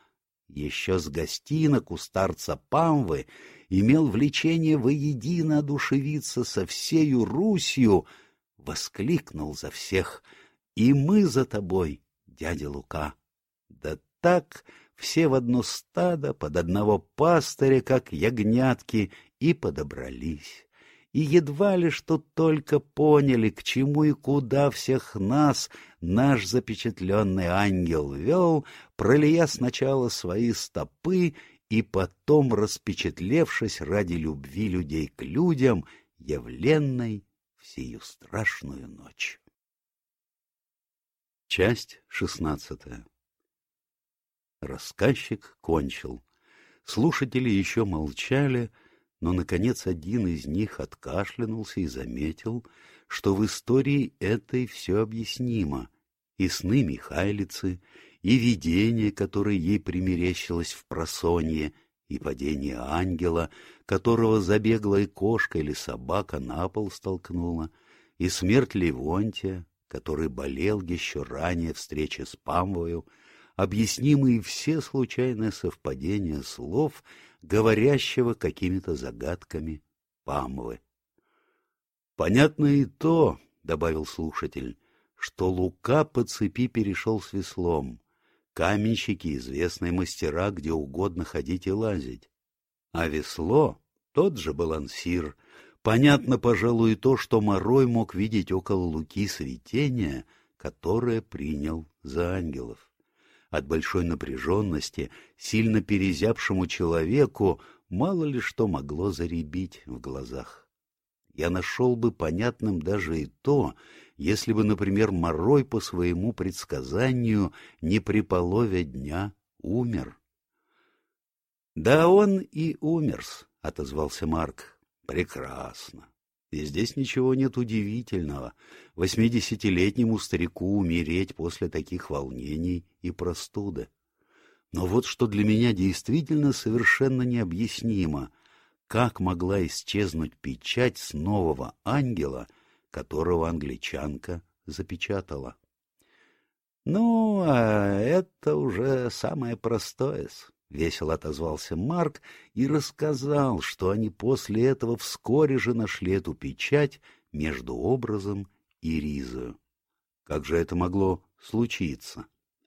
еще с гостинок у старца Памвы, имел влечение воедино одушевиться со всею Русью, воскликнул за всех, и мы за тобой, дядя Лука. Да так все в одно стадо, под одного пастыря, как ягнятки, и подобрались. И едва ли что только поняли, к чему и куда всех нас наш запечатленный ангел вел, пролия сначала свои стопы и потом распечатлевшись ради любви людей к людям, явленной в сию страшную ночь. Часть шестнадцатая Рассказчик кончил. Слушатели еще молчали, но, наконец, один из них откашлянулся и заметил, что в истории этой все объяснимо. И сны Михайлицы, и видение, которое ей примерещилось в просонье, и падение ангела, которого забеглая кошка или собака на пол столкнула, и смерть Левонтия, который болел еще ранее встречи с Памвою, объяснимы и все случайные совпадения слов, говорящего какими-то загадками Памвы. «Понятно и то», — добавил слушатель, — «что Лука по цепи перешел с веслом. Каменщики — известные мастера, где угодно ходить и лазить. А весло — тот же балансир. Понятно, пожалуй, и то, что Морой мог видеть около Луки светение, которое принял за ангелов. От большой напряженности, сильно перезябшему человеку, мало ли что могло заребить в глазах. я нашел бы понятным даже и то, если бы, например, Морой по своему предсказанию не при полове дня умер. — Да он и умерс, — отозвался Марк. — Прекрасно. И здесь ничего нет удивительного. Восьмидесятилетнему старику умереть после таких волнений и простуды. Но вот что для меня действительно совершенно необъяснимо. Как могла исчезнуть печать с нового ангела, которого англичанка запечатала? Ну, а это уже самое простое весело отозвался Марк и рассказал, что они после этого вскоре же нашли эту печать между образом и ризою. Как же это могло случиться?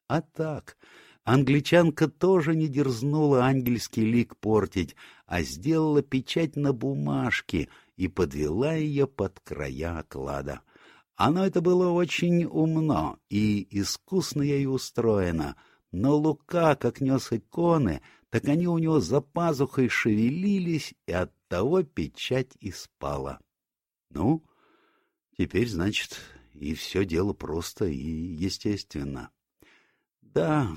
А так, англичанка тоже не дерзнула ангельский лик портить, а сделала печать на бумажке и подвела ее под края оклада. Оно это было очень умно и искусно ей устроено — но Лука, как нес иконы, так они у него за пазухой шевелились, и оттого печать и спала. Ну, теперь, значит, и все дело просто и естественно. Да,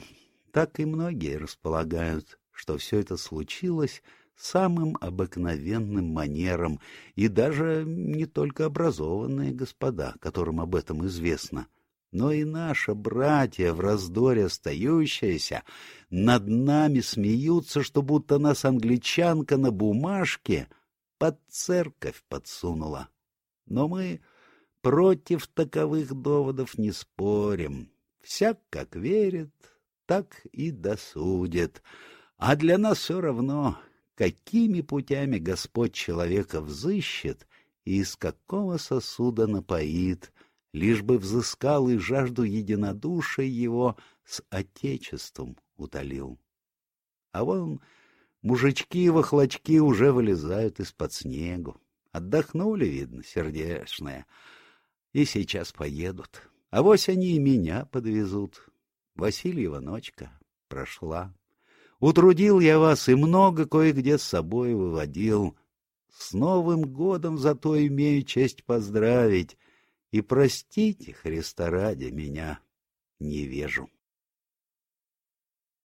так и многие располагают, что все это случилось самым обыкновенным манером, и даже не только образованные господа, которым об этом известно — но и наши братья, в раздоре остающиеся, над нами смеются, что будто нас англичанка на бумажке под церковь подсунула. Но мы против таковых доводов не спорим. Всяк как верит, так и досудит. А для нас все равно, какими путями Господь человека взыщет и из какого сосуда напоит — лишь бы взыскал и жажду единодушия его с Отечеством утолил. А вон мужички-вахлачки уже вылезают из-под снегу. Отдохнули, видно, сердечные, и сейчас поедут. А вось они и меня подвезут. Васильева ночка прошла. Утрудил я вас и много кое-где с собой выводил. С Новым годом зато имею честь поздравить — и простите, Христа ради, меня невежу.